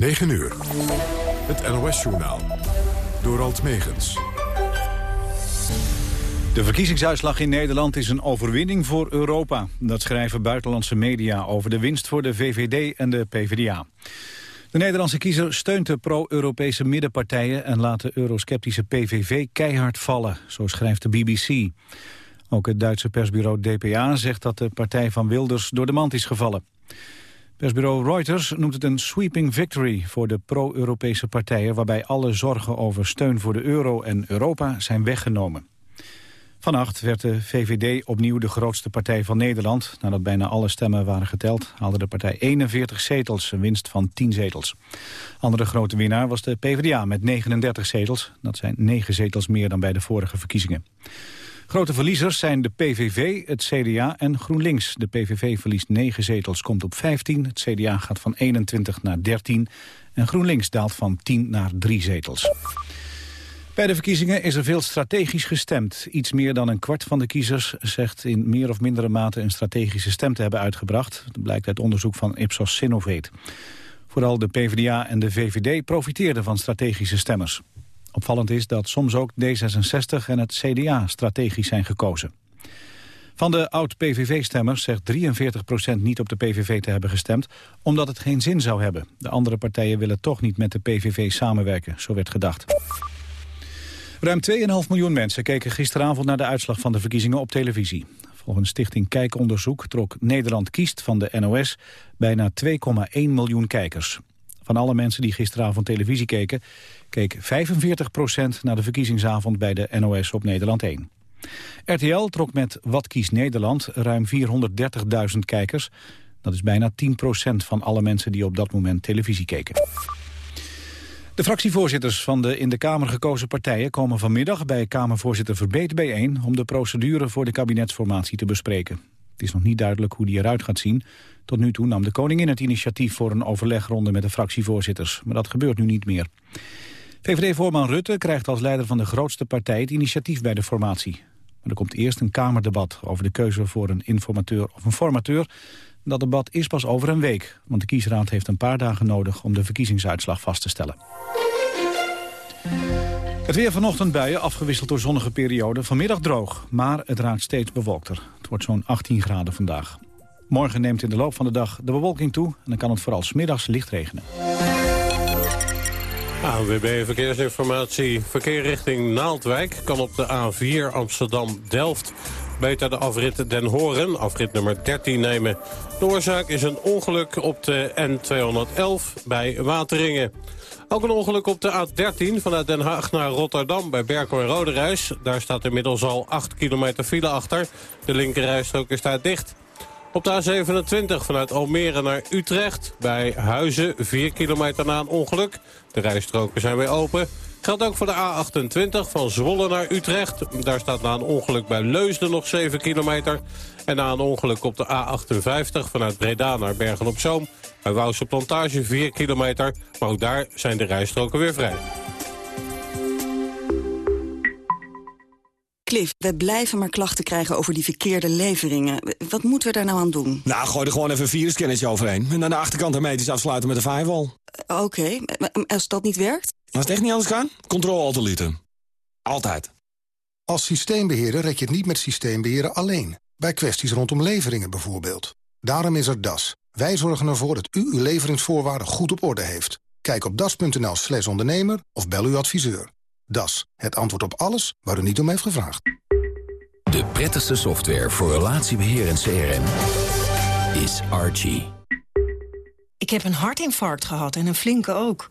9 uur. Het NOS-journaal. Door Alt Megens. De verkiezingsuitslag in Nederland is een overwinning voor Europa. Dat schrijven buitenlandse media over de winst voor de VVD en de PvdA. De Nederlandse kiezer steunt de pro-Europese middenpartijen... en laat de eurosceptische PVV keihard vallen, zo schrijft de BBC. Ook het Duitse persbureau DPA zegt dat de partij van Wilders door de mand is gevallen. Persbureau Reuters noemt het een sweeping victory voor de pro-Europese partijen... waarbij alle zorgen over steun voor de euro en Europa zijn weggenomen. Vannacht werd de VVD opnieuw de grootste partij van Nederland. Nadat bijna alle stemmen waren geteld, haalde de partij 41 zetels, een winst van 10 zetels. Andere grote winnaar was de PvdA met 39 zetels. Dat zijn 9 zetels meer dan bij de vorige verkiezingen. Grote verliezers zijn de PVV, het CDA en GroenLinks. De PVV verliest 9 zetels, komt op 15. Het CDA gaat van 21 naar 13. En GroenLinks daalt van 10 naar 3 zetels. Bij de verkiezingen is er veel strategisch gestemd. Iets meer dan een kwart van de kiezers zegt in meer of mindere mate een strategische stem te hebben uitgebracht. Dat blijkt uit onderzoek van Ipsos Sinovate. Vooral de PvdA en de VVD profiteerden van strategische stemmers. Opvallend is dat soms ook D66 en het CDA strategisch zijn gekozen. Van de oud-PVV-stemmers zegt 43% niet op de PVV te hebben gestemd... omdat het geen zin zou hebben. De andere partijen willen toch niet met de PVV samenwerken, zo werd gedacht. Ruim 2,5 miljoen mensen keken gisteravond naar de uitslag van de verkiezingen op televisie. Volgens Stichting Kijkonderzoek trok Nederland kiest van de NOS bijna 2,1 miljoen kijkers. Van alle mensen die gisteravond televisie keken, keek 45% naar de verkiezingsavond bij de NOS op Nederland 1. RTL trok met Wat kiest Nederland ruim 430.000 kijkers. Dat is bijna 10% van alle mensen die op dat moment televisie keken. De fractievoorzitters van de in de Kamer gekozen partijen komen vanmiddag bij Kamervoorzitter Verbeet bijeen om de procedure voor de kabinetsformatie te bespreken. Het is nog niet duidelijk hoe die eruit gaat zien. Tot nu toe nam de koningin het initiatief voor een overlegronde met de fractievoorzitters, maar dat gebeurt nu niet meer. VVD-voorman Rutte krijgt als leider van de grootste partij het initiatief bij de formatie. Maar er komt eerst een Kamerdebat over de keuze voor een informateur of een formateur. Dat debat is pas over een week, want de kiesraad heeft een paar dagen nodig om de verkiezingsuitslag vast te stellen. Het weer vanochtend buien, afgewisseld door zonnige perioden. Vanmiddag droog, maar het raakt steeds bewolkter. Wordt zo'n 18 graden vandaag. Morgen neemt in de loop van de dag de bewolking toe... en dan kan het vooral smiddags licht regenen. ANWB Verkeersinformatie. Verkeer richting Naaldwijk kan op de A4 Amsterdam-Delft beter de afrit Den Horen, afrit nummer 13, nemen. De oorzaak is een ongeluk op de N211 bij Wateringen. Ook een ongeluk op de A13 vanuit Den Haag naar Rotterdam bij Berkel en Roderijs. Daar staat inmiddels al 8 kilometer file achter. De linkerrijstrook is daar dicht. Op de A27 vanuit Almere naar Utrecht. Bij Huizen 4 kilometer na een ongeluk. De rijstroken zijn weer open. Geldt ook voor de A28 van Zwolle naar Utrecht. Daar staat na een ongeluk bij Leusden nog 7 kilometer. En na een ongeluk op de A58 vanuit Breda naar Bergen-op-Zoom... bij Wouwse Plantage 4 kilometer. Maar ook daar zijn de rijstroken weer vrij. Cliff, we blijven maar klachten krijgen over die verkeerde leveringen. Wat moeten we daar nou aan doen? Nou, gooi er gewoon even een virusscannertje overheen. En aan de achterkant hermetisch afsluiten met een firewall. Uh, Oké, als dat niet werkt? Als het echt niet anders kan, controle alt Altijd. Als systeembeheerder red je het niet met systeembeheren alleen. Bij kwesties rondom leveringen bijvoorbeeld. Daarom is er DAS. Wij zorgen ervoor dat u uw leveringsvoorwaarden goed op orde heeft. Kijk op das.nl slash ondernemer of bel uw adviseur. Das, het antwoord op alles waar u niet om heeft gevraagd. De prettigste software voor relatiebeheer en CRM is Archie. Ik heb een hartinfarct gehad en een flinke ook.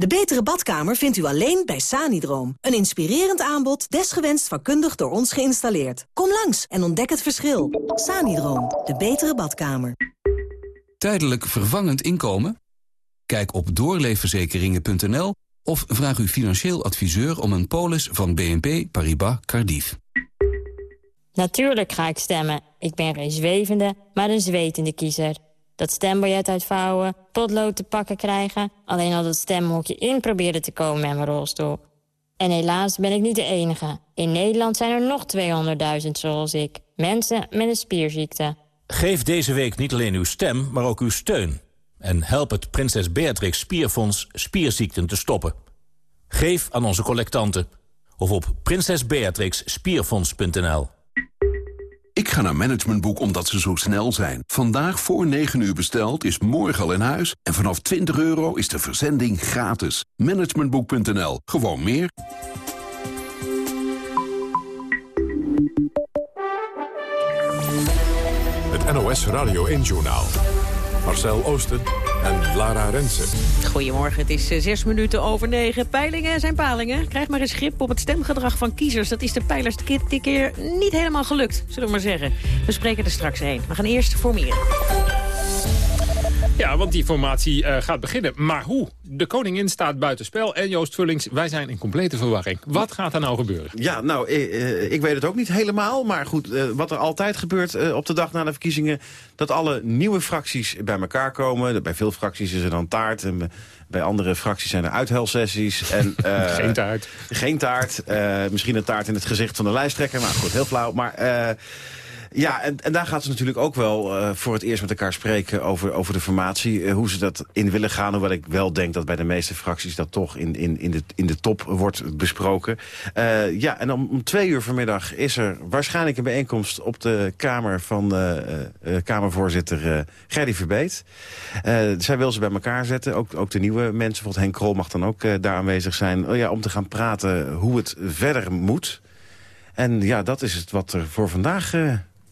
De betere badkamer vindt u alleen bij Sanidroom. Een inspirerend aanbod, desgewenst vakkundig door ons geïnstalleerd. Kom langs en ontdek het verschil. Sanidroom, de betere badkamer. Tijdelijk vervangend inkomen? Kijk op doorleefverzekeringen.nl Of vraag uw financieel adviseur om een polis van BNP Paribas Cardiff. Natuurlijk ga ik stemmen. Ik ben geen zwevende, maar een zwetende kiezer. Dat stembiljet uitvouwen, potlood te pakken krijgen... alleen al dat stemhokje in proberen te komen met mijn rolstoel. En helaas ben ik niet de enige. In Nederland zijn er nog 200.000 zoals ik. Mensen met een spierziekte. Geef deze week niet alleen uw stem, maar ook uw steun. En help het Prinses Beatrix Spierfonds spierziekten te stoppen. Geef aan onze collectanten. Of op prinsesbeatrixspierfonds.nl Ik ga naar Managementboek omdat ze zo snel zijn. Vandaag voor 9 uur besteld is morgen al in huis. En vanaf 20 euro is de verzending gratis. Managementboek.nl. Gewoon meer. Het NOS Radio 1-journaal. Marcel Oosten en Lara Rensen. Goedemorgen, het is eh, zes minuten over negen. Peilingen zijn palingen. Krijg maar eens grip op het stemgedrag van kiezers. Dat is de peilers dit keer niet helemaal gelukt, zullen we maar zeggen. We spreken er straks heen. We gaan eerst formeren. Ja, want die formatie uh, gaat beginnen. Maar hoe? De koningin staat buitenspel en Joost Vullings, wij zijn in complete verwarring. Wat gaat er nou gebeuren? Ja, nou, ik, uh, ik weet het ook niet helemaal. Maar goed, wat er altijd gebeurt op de dag na de verkiezingen... dat alle nieuwe fracties bij elkaar komen. Bij veel fracties is er dan taart. En bij andere fracties zijn er uithelsessies. En, geen taart. Geen taart. misschien een taart in het gezicht van de lijsttrekker. Maar goed, heel flauw. Maar... Ja, en, en daar gaat ze natuurlijk ook wel uh, voor het eerst met elkaar spreken over, over de formatie. Uh, hoe ze dat in willen gaan. Hoewel ik wel denk dat bij de meeste fracties dat toch in, in, in, de, in de top wordt besproken. Uh, ja, en om, om twee uur vanmiddag is er waarschijnlijk een bijeenkomst op de kamer van Kamervoorzitter Gerdy Verbeet. zij wil ze bij elkaar zetten. Ook, ook de nieuwe mensen, bijvoorbeeld Henk Krol mag dan ook daar aanwezig zijn. Oh ja, om te gaan praten hoe het verder moet. En ja, dat is het wat er voor vandaag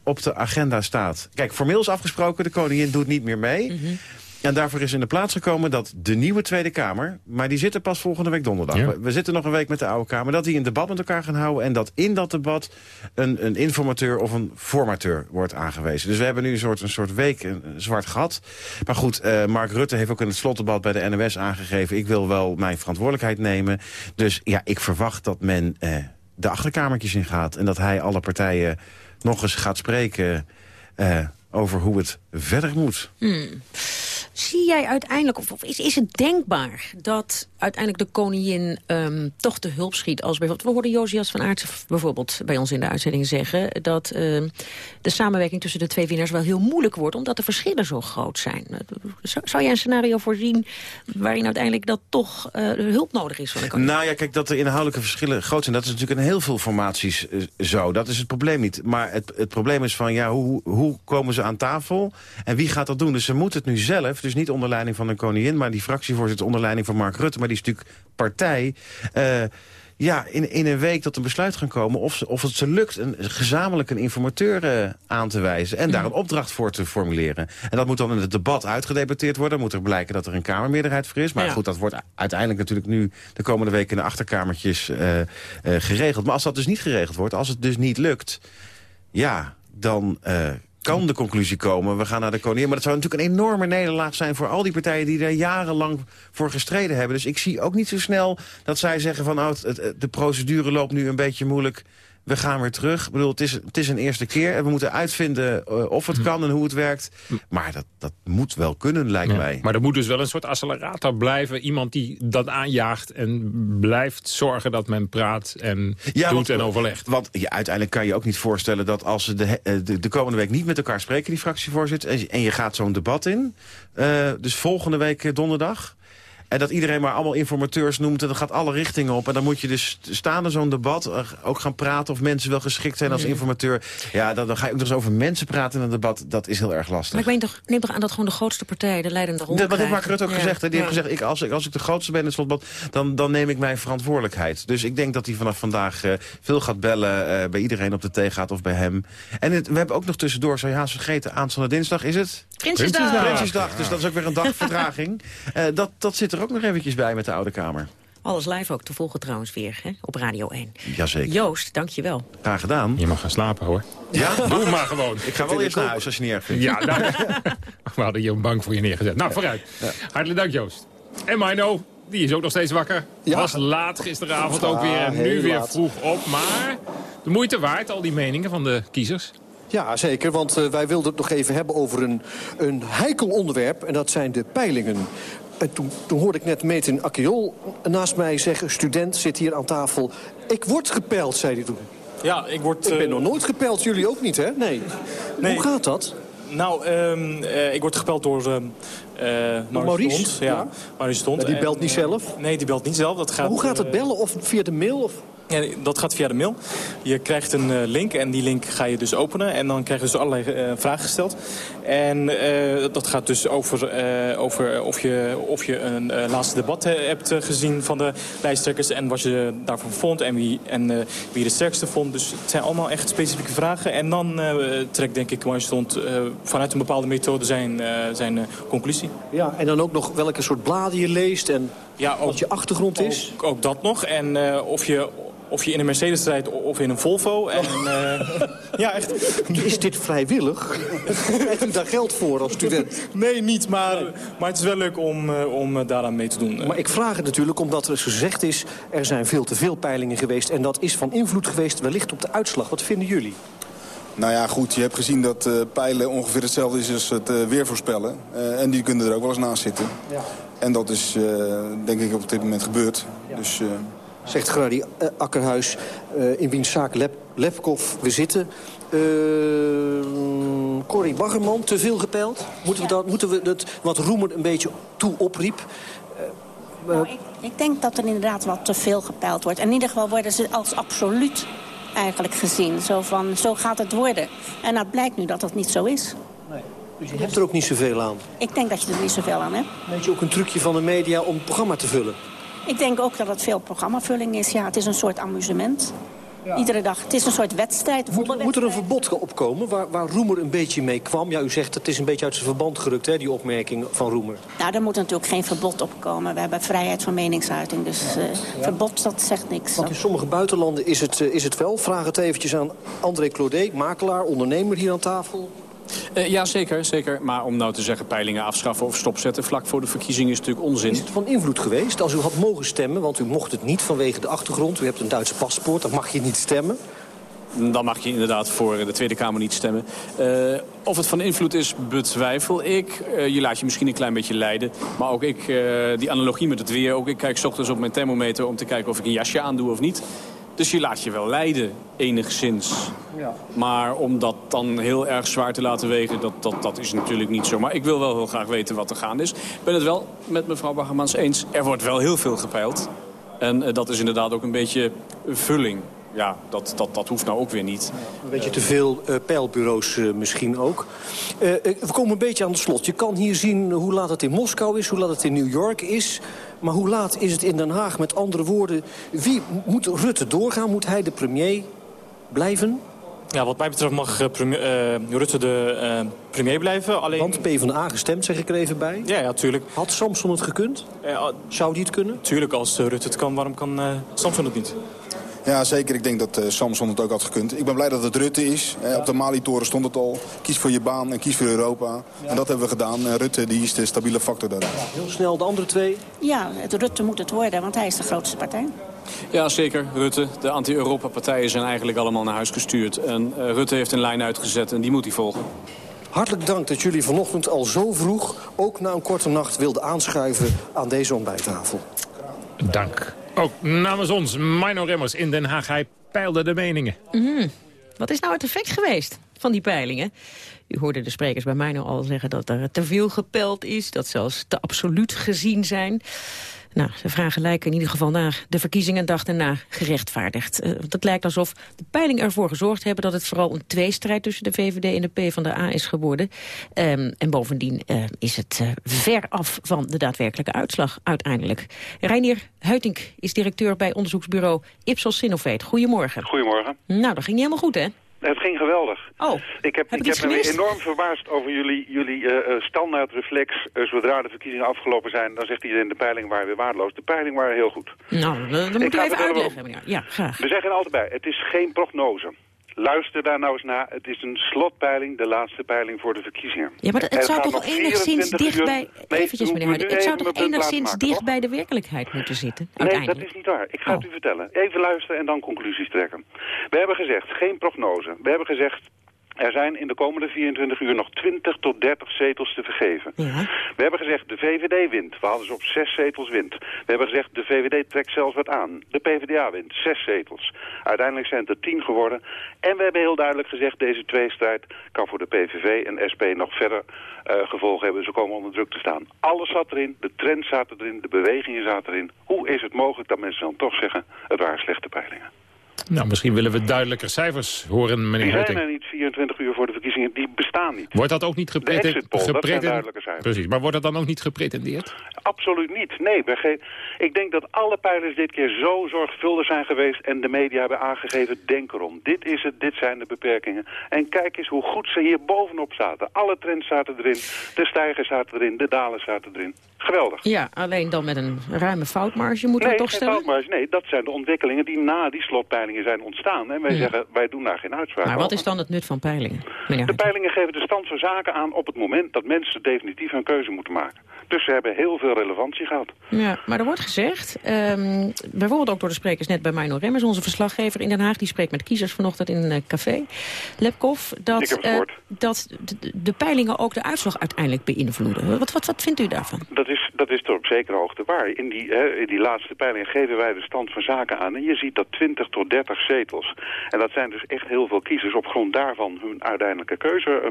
op de agenda staat. Kijk, formeel is afgesproken, de koningin doet niet meer mee. Mhm. En daarvoor is in de plaats gekomen dat de nieuwe Tweede Kamer... maar die zitten pas volgende week donderdag. Ja. We, we zitten nog een week met de oude Kamer. Dat die een debat met elkaar gaan houden... en dat in dat debat een, een informateur of een formateur wordt aangewezen. Dus we hebben nu een soort, een soort week een, een zwart gat. Maar goed, eh, Mark Rutte heeft ook in het slotdebat bij de NOS aangegeven... ik wil wel mijn verantwoordelijkheid nemen. Dus ja, ik verwacht dat men eh, de achterkamertjes in gaat... en dat hij alle partijen nog eens gaat spreken uh, over hoe het verder moet. Hmm. Zie jij uiteindelijk, of, is, is het denkbaar dat uiteindelijk de koningin um, toch te hulp schiet? Als bijvoorbeeld, we hoorden Josias van Aertsen bijvoorbeeld bij ons in de uitzending zeggen... dat uh, de samenwerking tussen de twee winnaars wel heel moeilijk wordt... omdat de verschillen zo groot zijn. Zou, zou jij een scenario voorzien waarin uiteindelijk dat toch uh, hulp nodig is van de koningin? Nou ja, kijk, dat de inhoudelijke verschillen groot zijn... dat is natuurlijk in heel veel formaties uh, zo. Dat is het probleem niet. Maar het, het probleem is van, ja, hoe, hoe komen ze aan tafel? En wie gaat dat doen? Dus ze moeten het nu zelf, dus niet onder leiding van de koningin... maar die fractievoorzitter onder leiding van Mark Rutte... maar die is natuurlijk partij... Uh, ja, in, in een week tot een besluit gaan komen... of, ze, of het ze lukt een, gezamenlijk een informateur uh, aan te wijzen... en daar een opdracht voor te formuleren. En dat moet dan in het debat uitgedebatteerd worden. moet er blijken dat er een Kamermeerderheid voor is. Maar ja. goed, dat wordt uiteindelijk natuurlijk nu... de komende weken in de achterkamertjes uh, uh, geregeld. Maar als dat dus niet geregeld wordt, als het dus niet lukt... ja, dan kan de conclusie komen, we gaan naar de koningin. Maar dat zou natuurlijk een enorme nederlaag zijn voor al die partijen... die daar jarenlang voor gestreden hebben. Dus ik zie ook niet zo snel dat zij zeggen van... Oh, de procedure loopt nu een beetje moeilijk we gaan weer terug. Ik bedoel, het is, het is een eerste keer. En we moeten uitvinden uh, of het kan en hoe het werkt. Maar dat, dat moet wel kunnen, lijkt ja, mij. Maar er moet dus wel een soort accelerator blijven. Iemand die dat aanjaagt en blijft zorgen dat men praat en ja, doet want, en overlegt. Want ja, uiteindelijk kan je ook niet voorstellen dat als ze de, de, de komende week niet met elkaar spreken, die fractievoorzitter, en je gaat zo'n debat in, uh, dus volgende week donderdag... En dat iedereen maar allemaal informateurs noemt. En dat gaat alle richtingen op. En dan moet je dus staande zo'n debat ook gaan praten... of mensen wel geschikt zijn als informateur. Ja, dan, dan ga je ook nog eens over mensen praten in een debat. Dat is heel erg lastig. Maar ik weet toch, neem toch aan dat gewoon de grootste partij... de leidende rol Dat heeft Mark Rutte ook ja. gezegd. Hè? Die ja. heeft gezegd, ik, als, ik, als ik de grootste ben in het slotdebat... Dan, dan neem ik mijn verantwoordelijkheid. Dus ik denk dat hij vanaf vandaag uh, veel gaat bellen... Uh, bij iedereen op de thee gaat of bij hem. En het, we hebben ook nog tussendoor, zou je haast vergeten... aanstaande dinsdag is het? Prinsjesdag. Prinsjesdag, dus dat is ook weer een dag vertraging. Uh, dat, dat zit er ook nog eventjes bij met de Oude Kamer. Alles live ook te volgen trouwens weer, hè? op Radio 1. Jazeker. Joost, dank je wel. Graag gedaan. Je mag gaan slapen, hoor. Ja? Doe maar gewoon. Ik ga wel eerst naar huis als je niet erg vindt. Ja, nou, we hadden hier een bank voor je neergezet. Nou, vooruit. Ja. Hartelijk dank, Joost. En Mino, die is ook nog steeds wakker. Was laat gisteravond ook weer en nu weer vroeg op. Maar de moeite waard, al die meningen van de kiezers. Ja, zeker, want uh, wij wilden het nog even hebben over een, een heikel onderwerp. En dat zijn de peilingen. En toen, toen hoorde ik net Metin Akkiol naast mij zeggen... student zit hier aan tafel. Ik word gepeild, zei hij toen. Ja, ik word... Ik ben uh... nog nooit gepeild, jullie ook niet, hè? Nee. nee. Hoe gaat dat? Nou, um, uh, ik word gepeld door uh, Maurice. Stond, ja. Maurice Stond. Ja, die belt en, niet zelf? Nee, die belt niet zelf. Dat gaat, maar hoe gaat het bellen? Of via de mail? Of? Ja, dat gaat via de mail. Je krijgt een uh, link en die link ga je dus openen. En dan krijg je dus allerlei uh, vragen gesteld. En uh, dat gaat dus over, over of, je, of je een laatste debat hebt gezien van de lijsttrekkers... en wat je daarvan vond en wie, en, wie de sterkste vond. Dus het zijn allemaal echt specifieke vragen. En dan trekt denk ik waar je stond vanuit een bepaalde methode zijn, zijn conclusie. Ja, en dan ook nog welke soort bladen je leest en ja, ook, wat je achtergrond is? Ook, ook dat nog. En of je of je in een Mercedes rijdt of in een Volvo. En, uh, ja, echt. Is dit vrijwillig? Krijgt u daar geld voor als student? Nee, niet. Maar, maar het is wel leuk om, uh, om daaraan mee te doen. Maar ik vraag het natuurlijk omdat er gezegd is... er zijn veel te veel peilingen geweest. En dat is van invloed geweest wellicht op de uitslag. Wat vinden jullie? Nou ja, goed, je hebt gezien dat uh, peilen ongeveer hetzelfde is als het uh, weer voorspellen. Uh, en die kunnen er ook wel eens naast zitten. Ja. En dat is, denk ik, op dit moment gebeurd. Ja. Dus zegt Grady uh, Akkerhuis, uh, in wiens zaak Lep, Lepkov we zitten. Uh, Corrie Baggerman, te veel gepeild? Moeten we, dat, moeten we dat wat Roemer een beetje toe opriep? Nou, ik, ik denk dat er inderdaad wat te veel gepeild wordt. In ieder geval worden ze als absoluut eigenlijk gezien. Zo van, zo gaat het worden. En dat blijkt nu dat dat niet zo is. Nee. Dus je hebt er ook niet zoveel aan? Ik denk dat je er niet zoveel aan hebt. Weet je ook een trucje van de media om het programma te vullen? Ik denk ook dat het veel programmavulling is. Ja, het is een soort amusement. Ja. Iedere dag. Het is een soort wedstrijd. Moet, moet er een verbod opkomen waar, waar Roemer een beetje mee kwam? Ja, u zegt het is een beetje uit zijn verband gerukt, hè, die opmerking van Roemer. Nou, er moet natuurlijk geen verbod opkomen. We hebben vrijheid van meningsuiting, dus uh, ja. verbod, dat zegt niks. Want in sommige buitenlanden is het, uh, is het wel. Vraag het eventjes aan André Claudet, makelaar, ondernemer hier aan tafel. Uh, ja, zeker, zeker. Maar om nou te zeggen peilingen afschaffen of stopzetten... vlak voor de verkiezingen is natuurlijk onzin. Is het van invloed geweest als u had mogen stemmen? Want u mocht het niet vanwege de achtergrond. U hebt een Duits paspoort, dan mag je niet stemmen. Dan mag je inderdaad voor de Tweede Kamer niet stemmen. Uh, of het van invloed is, betwijfel ik. Uh, je laat je misschien een klein beetje leiden. Maar ook ik, die analogie met het weer... ook ik kijk 's ochtends op mijn thermometer om te kijken of ik een jasje aandoe of niet... Dus je laat je wel leiden, enigszins. Ja. Maar om dat dan heel erg zwaar te laten wegen, dat, dat, dat is natuurlijk niet zo. Maar ik wil wel heel graag weten wat er gaande is. Ik ben het wel met mevrouw Baggermans eens. Er wordt wel heel veel gepeild. En uh, dat is inderdaad ook een beetje vulling. Ja, dat, dat, dat hoeft nou ook weer niet. Een beetje te veel uh, peilbureaus uh, misschien ook. Uh, we komen een beetje aan de slot. Je kan hier zien hoe laat het in Moskou is, hoe laat het in New York is. Maar hoe laat is het in Den Haag? Met andere woorden, wie moet Rutte doorgaan? Moet hij de premier blijven? Ja, wat mij betreft mag uh, premier, uh, Rutte de uh, premier blijven. Alleen... Want PvdA gestemd, zeg ik er even bij. Ja, ja, tuurlijk. Had Samson het gekund? Zou die het kunnen? Tuurlijk, als Rutte het kan, waarom kan Samson het niet? Ja, zeker. Ik denk dat uh, Samson het ook had gekund. Ik ben blij dat het Rutte is. Ja. op de Mali-toren stond het al. Kies voor je baan en kies voor Europa. Ja. En dat hebben we gedaan. Uh, Rutte die is de stabiele factor daar. Heel snel de andere twee. Ja, het Rutte moet het worden, want hij is de grootste partij. Ja, zeker. Rutte. De anti-Europa-partijen zijn eigenlijk allemaal naar huis gestuurd. En uh, Rutte heeft een lijn uitgezet en die moet hij volgen. Hartelijk dank dat jullie vanochtend al zo vroeg... ook na een korte nacht wilden aanschuiven aan deze ontbijttafel. Dank. Ook namens ons, Mino Remmers in Den Haag. Hij peilde de meningen. Mm. Wat is nou het effect geweest van die peilingen? U hoorde de sprekers bij mij al zeggen dat er te veel gepeld is... dat zelfs te absoluut gezien zijn. Nou, de vragen lijken in ieder geval na de verkiezingen dag daarna gerechtvaardigd. Uh, het lijkt alsof de peiling ervoor gezorgd hebben dat het vooral een tweestrijd tussen de VVD en de PvdA is geworden. Um, en bovendien uh, is het uh, ver af van de daadwerkelijke uitslag uiteindelijk. Reinier Huitink is directeur bij onderzoeksbureau Ipsos Sinovate. Goedemorgen. Goedemorgen. Nou, dat ging niet helemaal goed, hè? Het ging geweldig. Oh, ik heb, heb ik heb me enorm verbaasd over jullie, jullie uh, standaard reflex. Uh, zodra de verkiezingen afgelopen zijn, dan zegt iedereen de peiling waren weer waardeloos. De peiling waren heel goed. Nou, dan moet je even uitleggen. Ja, graag. We zeggen altijd bij, het is geen prognose. Luister daar nou eens naar. Het is een slotpeiling, de laatste peiling voor de verkiezingen. Ja, maar het Er zou toch wel enigszins 24 dicht bij... Nee, Eventjes, meneer nu Het zou toch enigszins dicht bij de werkelijkheid moeten zitten, Nee, dat is niet waar. Ik ga het Oh. u vertellen. Even luisteren en dan conclusies trekken. We hebben gezegd, geen prognose. We hebben gezegd, er zijn in de komende 24 uur nog 20 tot 30 zetels te vergeven. We hebben gezegd, de VVD wint. We hadden ze op 6 zetels wint. We hebben gezegd, de VVD trekt zelfs wat aan. De PvdA wint, 6 zetels. Uiteindelijk zijn het er 10 geworden. En we hebben heel duidelijk gezegd, deze tweestrijd kan voor de PVV en SP nog verder eh, gevolgen hebben. Ze komen onder druk te staan. Alles zat erin, de trend zat erin, de bewegingen zaten erin. Hoe is het mogelijk dat mensen dan toch zeggen, het waren slechte peilingen? Nou, misschien willen we duidelijker cijfers horen, meneer Die zijn er niet 24 uur voor de verkiezingen, die bestaan niet. Wordt dat ook niet De gepreten- exit poll, dat zijn gepreten- duidelijke cijfers. Precies, maar wordt dat dan ook niet gepretendeerd? Absoluut niet. Nee, ik denk dat alle peilers dit keer zo zorgvuldig zijn geweest... en de media hebben aangegeven, denk erom. Dit is het, dit zijn de beperkingen. En kijk eens hoe goed ze hier bovenop zaten. Alle trends zaten erin, de stijgers zaten erin, de dalers zaten erin. Geweldig. Ja, alleen dan met een ruime foutmarge, moeten nee, we toch stellen? foutmarge. Nee, dat zijn de ontwikkelingen die na die slotpeilingen zijn ontstaan. En wij Ja. zeggen, wij doen daar geen uitspraak Maar wat over. is dan het nut van peilingen, De peilingen geven de stand van zaken aan op het moment dat mensen definitief een keuze moeten maken. Dus ze hebben heel veel relevantie gehad. Ja, maar er wordt gezegd, ehm, bijvoorbeeld ook door de sprekers net bij Mino Remmers, onze verslaggever in Den Haag, die spreekt met kiezers vanochtend in een eh, café, Lepkov, dat, eh, dat de, de peilingen ook de uitslag uiteindelijk beïnvloeden. Wat, wat, wat vindt u daarvan? Dat is, dat is tot op zekere hoogte waar. In die, hè, in die laatste peilingen geven wij de stand van zaken aan. En je ziet dat 20 tot 30 zetels. En dat zijn dus echt heel veel kiezers op grond daarvan hun uiteindelijke keuze eh,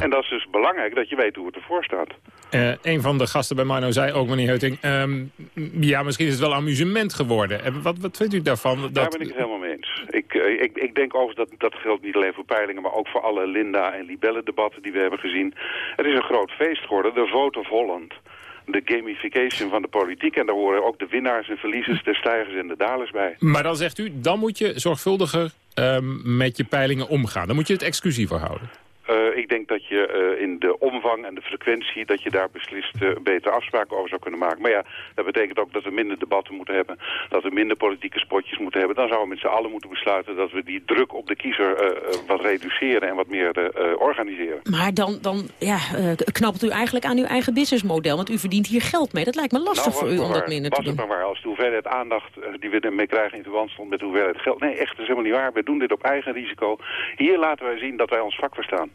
En dat is dus belangrijk dat je weet hoe het ervoor staat. Eh, een van de gasten bij Mano zei ook, meneer Hutting... ehm, ja, misschien is het wel amusement geworden. En wat, wat vindt u daarvan? Dat... Daar ben ik het helemaal mee eens. Ik, eh, ik, ik denk overigens dat dat geldt niet alleen voor peilingen... maar ook voor alle Linda- en Libelle-debatten die we hebben gezien. Het is een groot feest geworden, de Vote of Holland. De gamification van de politiek. En daar horen ook de winnaars en verliezers, de stijgers en de dalers bij. Maar dan zegt u, dan moet je zorgvuldiger ehm, met je peilingen omgaan. Dan moet je het exclusiever houden. Eh, ik denk dat je eh, in de omvang en de frequentie... dat je daar beslist eh, betere afspraken over zou kunnen maken. Maar ja, dat betekent ook dat we minder debatten moeten hebben. Dat we minder politieke spotjes moeten hebben. Dan zouden we met z'n allen moeten besluiten... dat we die druk op de kiezer wat reduceren en wat meer organiseren. Maar dan, dan ja, knabbelt u eigenlijk aan uw eigen businessmodel, want u verdient hier geld mee. Dat lijkt me lastig Nou, voor u om dat minder te Was het doen. maar waar. Als de hoeveelheid aandacht die we ermee krijgen in verband stond met de hoeveelheid geld. Nee, echt, dat is helemaal niet waar. We doen dit op eigen risico. Hier laten wij zien dat wij ons vak verstaan.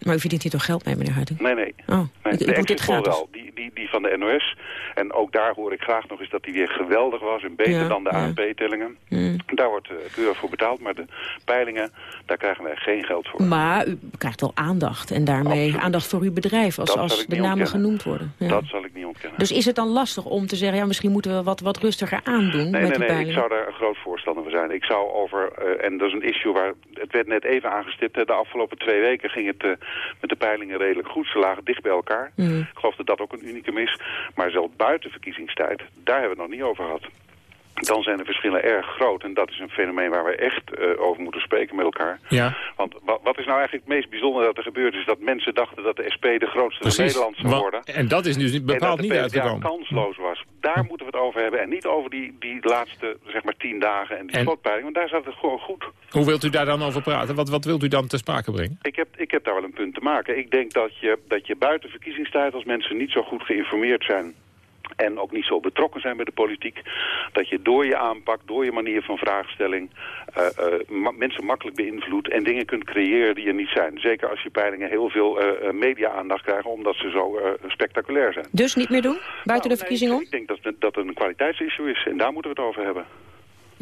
Maar u verdient hier toch geld mee, meneer Huiting? Nee, nee. Oh, Nee, de doet dit wel. Die, die, die van de NOS. En ook daar hoor ik graag nog eens dat die weer geweldig was. En beter Ja, dan de ja. ANP-tellingen. Mm. Daar wordt uh, keurig voor betaald. Maar de peilingen, daar krijgen wij geen geld voor. Maar u krijgt wel aandacht en daarmee aandacht voor uw bedrijf als, als de namen ontkennen. genoemd worden. Ja. Dat zal ik niet ontkennen. Dus is het dan lastig om te zeggen, ja, misschien moeten we wat, wat rustiger aandoen Nee, met nee, die nee, ik peilingen? zou daar een groot voorstander van zijn. Ik zou over, eh, en dat is een issue waar, het werd net even aangestipt, hè, de afgelopen twee weken ging het eh, met de peilingen redelijk goed. Ze lagen dicht bij elkaar. Mm. Ik geloof dat dat ook een unicum is. Maar zelfs buiten verkiezingstijd, daar hebben we het nog niet over gehad. Dan zijn de verschillen erg groot. En dat is een fenomeen waar we echt eh, over moeten spreken met elkaar. Ja. Want wa- wat is nou eigenlijk het meest bijzondere dat er gebeurd is? Dat mensen dachten dat de SP de grootste van Nederland zou worden. En dat is dus bepaald en dat de niet uitgekomen. kansloos was. Daar moeten we het over hebben. En niet over die, die laatste, zeg maar, tien dagen en die En- slotpeiling. Want daar zat het gewoon goed. Hoe wilt u daar dan over praten? Wat, wat wilt u dan ter sprake brengen? Ik heb, ik heb daar wel een punt te maken. Ik denk dat je, dat je buiten verkiezingstijd, als mensen niet zo goed geïnformeerd zijn en ook niet zo betrokken zijn bij de politiek, dat je door je aanpak, door je manier van vraagstelling, eh, eh, ma- mensen makkelijk beïnvloedt en dingen kunt creëren die er niet zijn. Zeker als je peilingen heel veel eh, media-aandacht krijgen, omdat ze zo spectaculair zijn. Dus niet meer doen, buiten de verkiezingen om? Ik denk dat, dat het een kwaliteitsissue is en daar moeten we het over hebben.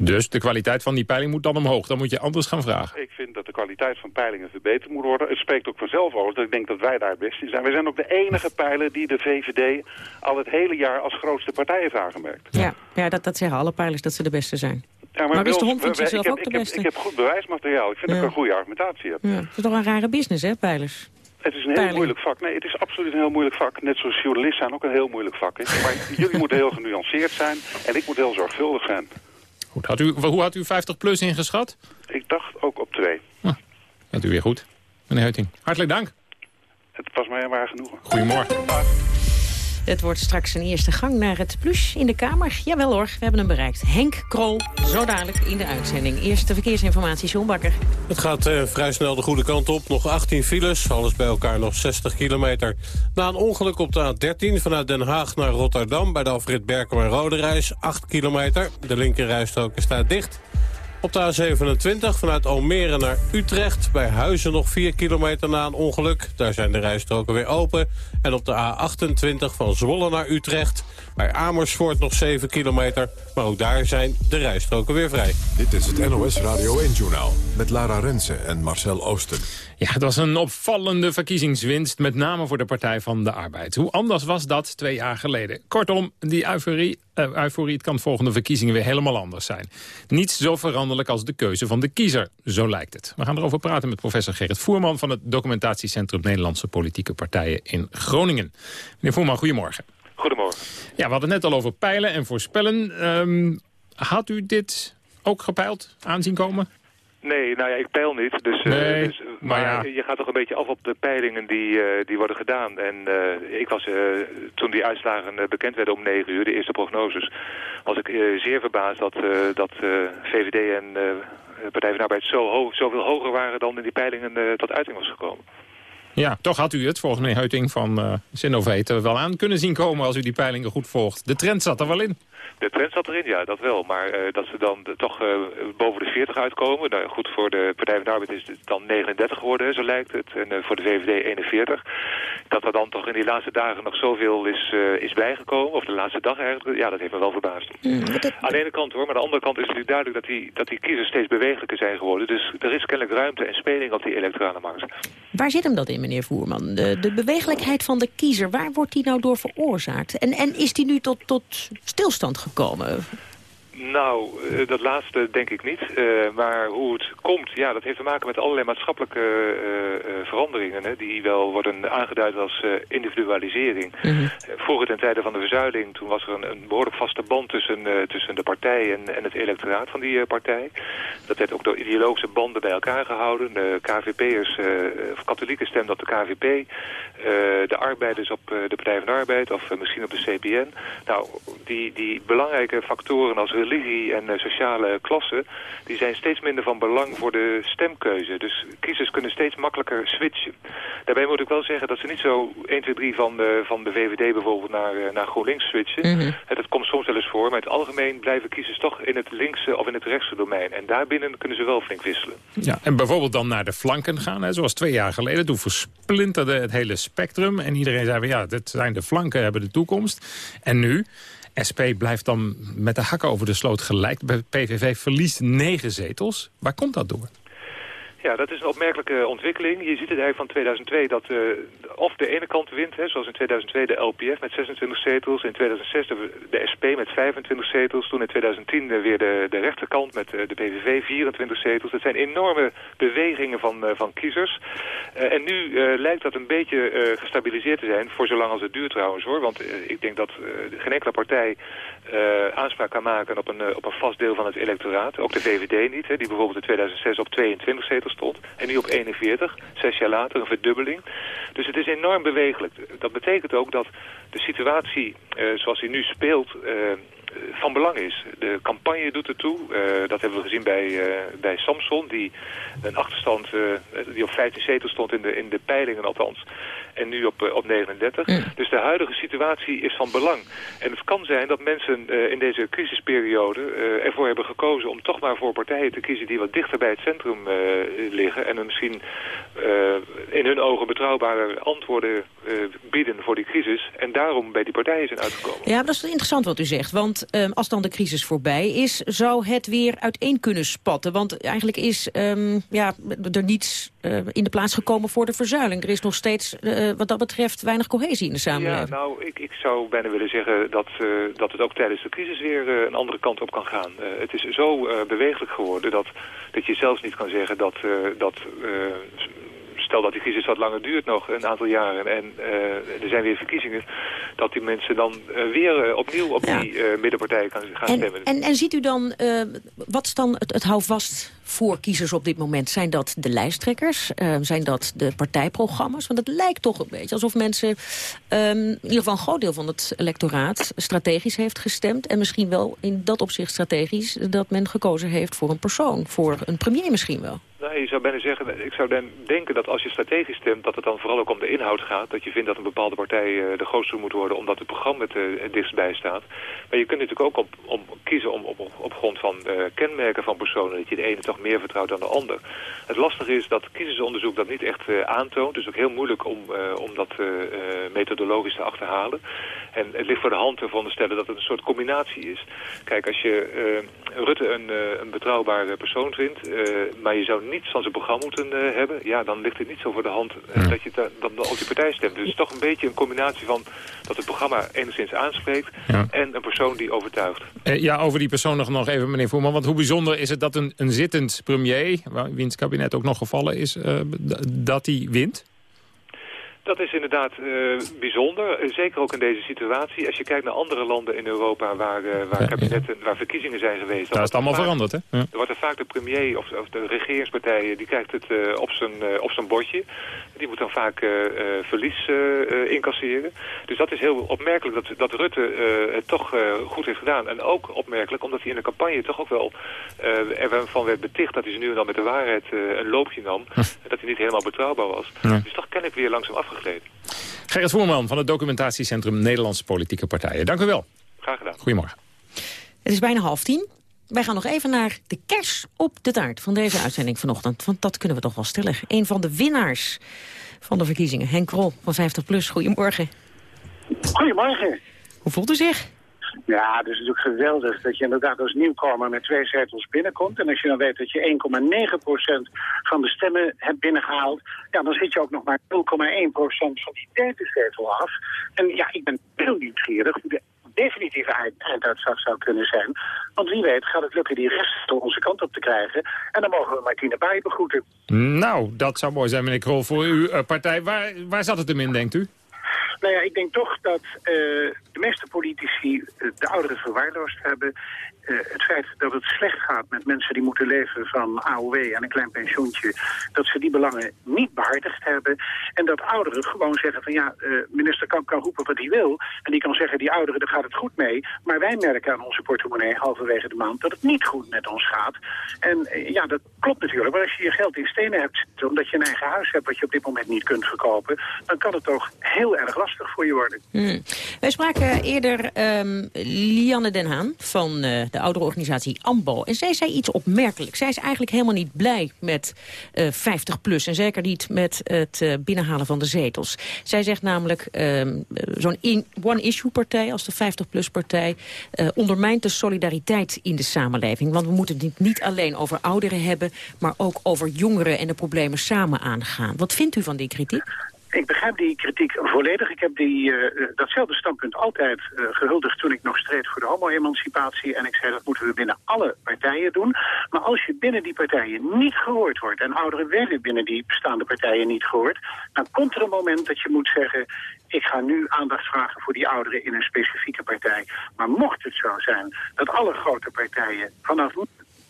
Dus de kwaliteit van die peiling moet dan omhoog. Dan moet je anders gaan vragen. Ik vind dat de kwaliteit van peilingen verbeterd moet worden. Het spreekt ook vanzelf over dat ik denk dat wij daar het beste in zijn. Wij zijn ook de enige peiler die de VVD al het hele jaar als grootste partij heeft aangemerkt. Ja, ja dat, dat zeggen alle peilers dat ze de beste zijn. Ja, Maar Wist de Wils, Hond vindt zichzelf ik ook heb, de ik heb- beste. Ik heb goed bewijsmateriaal. Ik vind dat ik een goede argumentatie heb. Ja, het is toch een rare business, hè, peilers? Het is een heel Peiling. moeilijk vak. Nee, het is absoluut een heel moeilijk vak. Net zoals journalist zijn ook een heel moeilijk vak is. Maar jullie moeten heel genuanceerd zijn en ik moet heel zorgvuldig zijn. Goed, had u, hoe had u 50PLUS ingeschat? Ik dacht ook op twee. Bent u weer goed. Meneer Heuting, hartelijk dank. Het was mij een waar genoegen. Goedemorgen. Het wordt straks een eerste gang naar het plus in de Kamer. Jawel hoor, we hebben hem bereikt. Henk Krol, zo dadelijk in de uitzending. Eerste verkeersinformatie, John Bakker. Het gaat eh, vrij snel de goede kant op. Nog 18 files, alles bij elkaar nog 60 kilometer. Na een ongeluk op de A13 vanuit Den Haag naar Rotterdam... bij de afrit Berkel en Roderijs, 8 kilometer. De linkerrijstrook staat dicht. Op de A27 vanuit Almere naar Utrecht. Bij Huizen nog 4 kilometer na een ongeluk. Daar zijn de rijstroken weer open. En op de A28 van Zwolle naar Utrecht. Bij Amersfoort nog 7 kilometer. Maar ook daar zijn de rijstroken weer vrij. Dit is het NOS Radio 1-journaal. Met Lara Rensen en Marcel Oosten. Ja, het was een opvallende verkiezingswinst, met name voor de Partij van de Arbeid. Hoe anders was dat twee jaar geleden? Kortom, die euforie, uh, euforie het kan volgende verkiezingen weer helemaal anders zijn. Niet zo veranderlijk als de keuze van de kiezer, zo lijkt het. We gaan erover praten met professor Gerrit Voerman... van het documentatiecentrum Nederlandse Politieke Partijen in Groningen. Meneer Voerman, goedemorgen. Goedemorgen. Ja, we hadden het net al over peilen en voorspellen. Um, had u dit ook gepeild aanzien komen? Nee, nou ja, ik peil niet. Dus, uh, nee, dus, maar, maar ja. je gaat toch een beetje af op de peilingen die, uh, die worden gedaan. En uh, ik was, toen die uitslagen bekend werden om negen uur, de eerste prognoses, was ik zeer verbaasd dat, dat VVD en Partij van de Arbeid zo hoog, zoveel hoger waren dan in die peilingen tot uiting was gekomen. Ja, toch had u het, volgens meneer Heuting van uh, Sinovate, wel aan kunnen zien komen als u die peilingen goed volgt. De trend zat er wel in. De trend zat erin, ja, dat wel. Maar uh, dat ze dan de, toch uh, boven de 40 uitkomen. Nou, goed, voor de Partij van de Arbeid is het dan 39 geworden, zo lijkt het. En uh, voor de VVD 41. Dat er dan toch in die laatste dagen nog zoveel is, is bijgekomen. Of de laatste dag eigenlijk. Ja, dat heeft me wel verbaasd. Mm, aan de ene kant hoor. Maar aan de andere kant is het natuurlijk duidelijk dat die, dat die kiezers steeds bewegelijker zijn geworden. Dus er is kennelijk ruimte en speling op die electorale markt. Waar zit hem dat in, meneer Voerman? De, de bewegelijkheid van de kiezer, waar wordt die nou door veroorzaakt? En, en is die nu tot, tot stilstand gekomen? gekomen? Nou, uh, dat laatste denk ik niet. Uh, maar hoe het komt, ja, dat heeft te maken met allerlei maatschappelijke uh, veranderingen... Hè, die wel worden aangeduid als individualisering. Mm -hmm. vroeger ten tijde van de verzuiling, toen was er een, een behoorlijk vaste band... tussen, tussen de partij en, en het electoraat van die partij. Dat werd ook door ideologische banden bij elkaar gehouden. De KVP'ers, of katholieken stemden op de KVP... de arbeiders op de Partij van de Arbeid of misschien op de CPN. Nou, die, die belangrijke factoren als religie en uh, sociale klasse... die zijn steeds minder van belang voor de stemkeuze. Dus kiezers kunnen steeds makkelijker switchen. Daarbij moet ik wel zeggen dat ze niet zo 1, 2, 3 van de, van de VVD bijvoorbeeld naar, uh, naar GroenLinks switchen. Mm -hmm. Dat komt soms wel eens voor, maar in het algemeen blijven kiezers toch in het linkse of in het rechtse domein. En daarbinnen kunnen ze wel flink wisselen. Ja, en bijvoorbeeld dan naar de flanken gaan, hè, zoals twee jaar geleden. Toen versplinterde het hele spectrum en iedereen zei, ja, dit zijn de flanken, hebben de toekomst. En nu... SP blijft dan met de hakken over de sloot gelijk. PVV verliest negen zetels. Waar komt dat door? Ja, dat is een opmerkelijke ontwikkeling. Je ziet het eigenlijk van 2002 dat uh, of de ene kant wint, hè, zoals in 2002 de LPF met 26 zetels, in 2006 de, SP met 25 zetels, toen in 2010 weer de, de rechterkant met uh, de PVV 24 zetels. Dat zijn enorme bewegingen van, uh, van kiezers. en nu lijkt dat een beetje gestabiliseerd te zijn, voor zolang als het duurt trouwens hoor. Want ik denk dat geen enkele partij aanspraak kan maken op een, op een vast deel van het electoraat. Ook de VVD niet, hè, die bijvoorbeeld in 2006 op 22 zetels stond. En nu op 41, zes jaar later, een verdubbeling. Dus het is enorm bewegelijk. Dat betekent ook dat de situatie uh, zoals die nu speelt... Uh, van belang is. De campagne doet ertoe. Uh, dat hebben we gezien bij, uh, bij Samson, die een achterstand, uh, die op 15 zetels stond in de, in de peilingen althans. En nu op, op 39. Mm. Dus de huidige situatie is van belang. En het kan zijn dat mensen in deze crisisperiode ervoor hebben gekozen om toch maar voor partijen te kiezen die wat dichter bij het centrum liggen. En misschien in hun ogen betrouwbare antwoorden bieden voor die crisis. En daarom bij die partijen zijn uitgekomen. Ja, dat is interessant wat u zegt. Want um, als dan de crisis voorbij is, zou het weer uiteen kunnen spatten. Want eigenlijk is um, ja, er niets uh, in de plaats gekomen voor de verzuiling. Er is nog steeds uh, wat dat betreft weinig cohesie in de samenleving. Ja, nou, ik, ik zou bijna willen zeggen dat, dat het ook tijdens de crisis weer een andere kant op kan gaan. het is zo bewegelijk geworden dat, dat je zelfs niet kan zeggen dat... dat stel dat die crisis wat langer duurt nog, een aantal jaren, en er zijn weer verkiezingen, dat die mensen dan weer opnieuw op die middenpartijen gaan, gaan stemmen. En, en ziet u dan, wat is dan het, het houvast voor kiezers op dit moment? Zijn dat de lijsttrekkers? zijn dat de partijprogramma's? Want het lijkt toch een beetje alsof mensen, um, in ieder geval een groot deel van het electoraat, strategisch heeft gestemd. En misschien wel in dat opzicht strategisch dat men gekozen heeft voor een persoon. Voor een premier misschien wel. Nou, je zou bijna zeggen, ik zou dan denken dat als je strategisch stemt... dat het dan vooral ook om de inhoud gaat. Dat je vindt dat een bepaalde partij uh, de grootste moet worden... omdat het programma het, het dichtstbij staat. Maar je kunt natuurlijk ook om, kiezen om, op, op grond van uh, kenmerken van personen... dat je de ene toch meer vertrouwt dan de ander. Het lastige is dat kiezersonderzoek dat niet echt aantoont. Het is ook heel moeilijk om, om dat methodologisch te achterhalen. En het ligt voor de hand te veronderstellen dat het een soort combinatie is. Kijk, als je Rutte een, een betrouwbare persoon vindt... maar je zou niets van zijn programma moeten uh, hebben... ja, dan ligt het niet zo voor de hand uh, dat je dan op die partij stemt. Dus het is toch een beetje een combinatie van dat het programma enigszins aanspreekt... en een persoon die overtuigt. Uh, ja, over die persoon nog, nog even, meneer Voerman. Want hoe bijzonder is het dat een, een zittend premier... wiens kabinet ook nog gevallen is, dat hij wint? Dat is inderdaad uh, bijzonder, eh, zeker ook in deze situatie. Als je kijkt naar andere landen in Europa waar, uh, waar kabinetten, waar verkiezingen zijn geweest... Daar is het allemaal vaak, veranderd, hè? Ja. Er wordt er vaak de premier of, of de regeringspartijen, die krijgt het op zijn op zijn bordje. Die moet dan vaak verlies incasseren. Dus dat is heel opmerkelijk dat, dat Rutte het toch goed heeft gedaan. En ook opmerkelijk omdat hij in de campagne toch ook wel ervan werd beticht... dat hij ze nu en dan met de waarheid een loopje nam. En dat hij niet helemaal betrouwbaar was. Dus toch ken ik weer langzaam afgegaan gegleden. Gerrit Voerman van het documentatiecentrum Nederlandse Politieke Partijen. Dank u wel. Graag gedaan. Goedemorgen. Het is bijna half tien. Wij gaan nog even naar de kers op de taart van deze uitzending vanochtend. Want dat kunnen we toch wel stellen. Een van de winnaars van de verkiezingen, Henk Krol van 50PLUS. Goedemorgen. Goedemorgen. Hoe voelt u zich? Ja, het is natuurlijk geweldig dat je inderdaad als nieuwkomer met twee zetels binnenkomt. En als je dan weet dat je 1,9% van de stemmen hebt binnengehaald... ja, dan zit je ook nog maar 0,1% van die derde zetel af. En ja, ik ben heel nieuwsgierig hoe de definitieve einduitslag zou kunnen zijn. Want wie weet gaat het lukken die rest onze kant op te krijgen. En dan mogen we Martine Baai begroeten. Nou, dat zou mooi zijn, meneer Krol, voor uw uh, partij. Waar, waar zat het hem in, denkt u? Nou ja, ik denk toch dat uh, de meeste politici de ouderen verwaarloosd hebben. Uh, het feit dat het slecht gaat met mensen die moeten leven van AOW en een klein pensioentje, dat ze die belangen niet behartigd hebben. En dat ouderen gewoon zeggen van ja, uh, minister kan, kan roepen wat hij wil. En die kan zeggen, die ouderen, daar gaat het goed mee. Maar wij merken aan onze portemonnee halverwege de maand dat het niet goed met ons gaat. En uh, ja, dat klopt natuurlijk. Maar als je je geld in stenen hebt, omdat je een eigen huis hebt wat je op dit moment niet kunt verkopen, dan kan het toch heel erg lastig voor je worden. Hmm. Wij spraken eerder um, Lianne Den Haan van de de oudere organisatie AMBO. En zij zei iets opmerkelijks. Zij is eigenlijk helemaal niet blij met uh, 50PLUS. En zeker niet met het uh, binnenhalen van de zetels. Zij zegt namelijk, uh, zo'n one-issue-partij als de 50PLUS-partij... Uh, ondermijnt de solidariteit in de samenleving. Want we moeten het niet alleen over ouderen hebben... maar ook over jongeren en de problemen samen aangaan. Wat vindt u van die kritiek? Ik begrijp die kritiek volledig. Ik heb die, uh, datzelfde standpunt altijd uh, gehuldigd toen ik nog streed voor de homo-emancipatie. En ik zei dat moeten we binnen alle partijen doen. Maar als je binnen die partijen niet gehoord wordt... en ouderen werden binnen die bestaande partijen niet gehoord... dan komt er een moment dat je moet zeggen... ik ga nu aandacht vragen voor die ouderen in een specifieke partij. Maar mocht het zo zijn dat alle grote partijen vanaf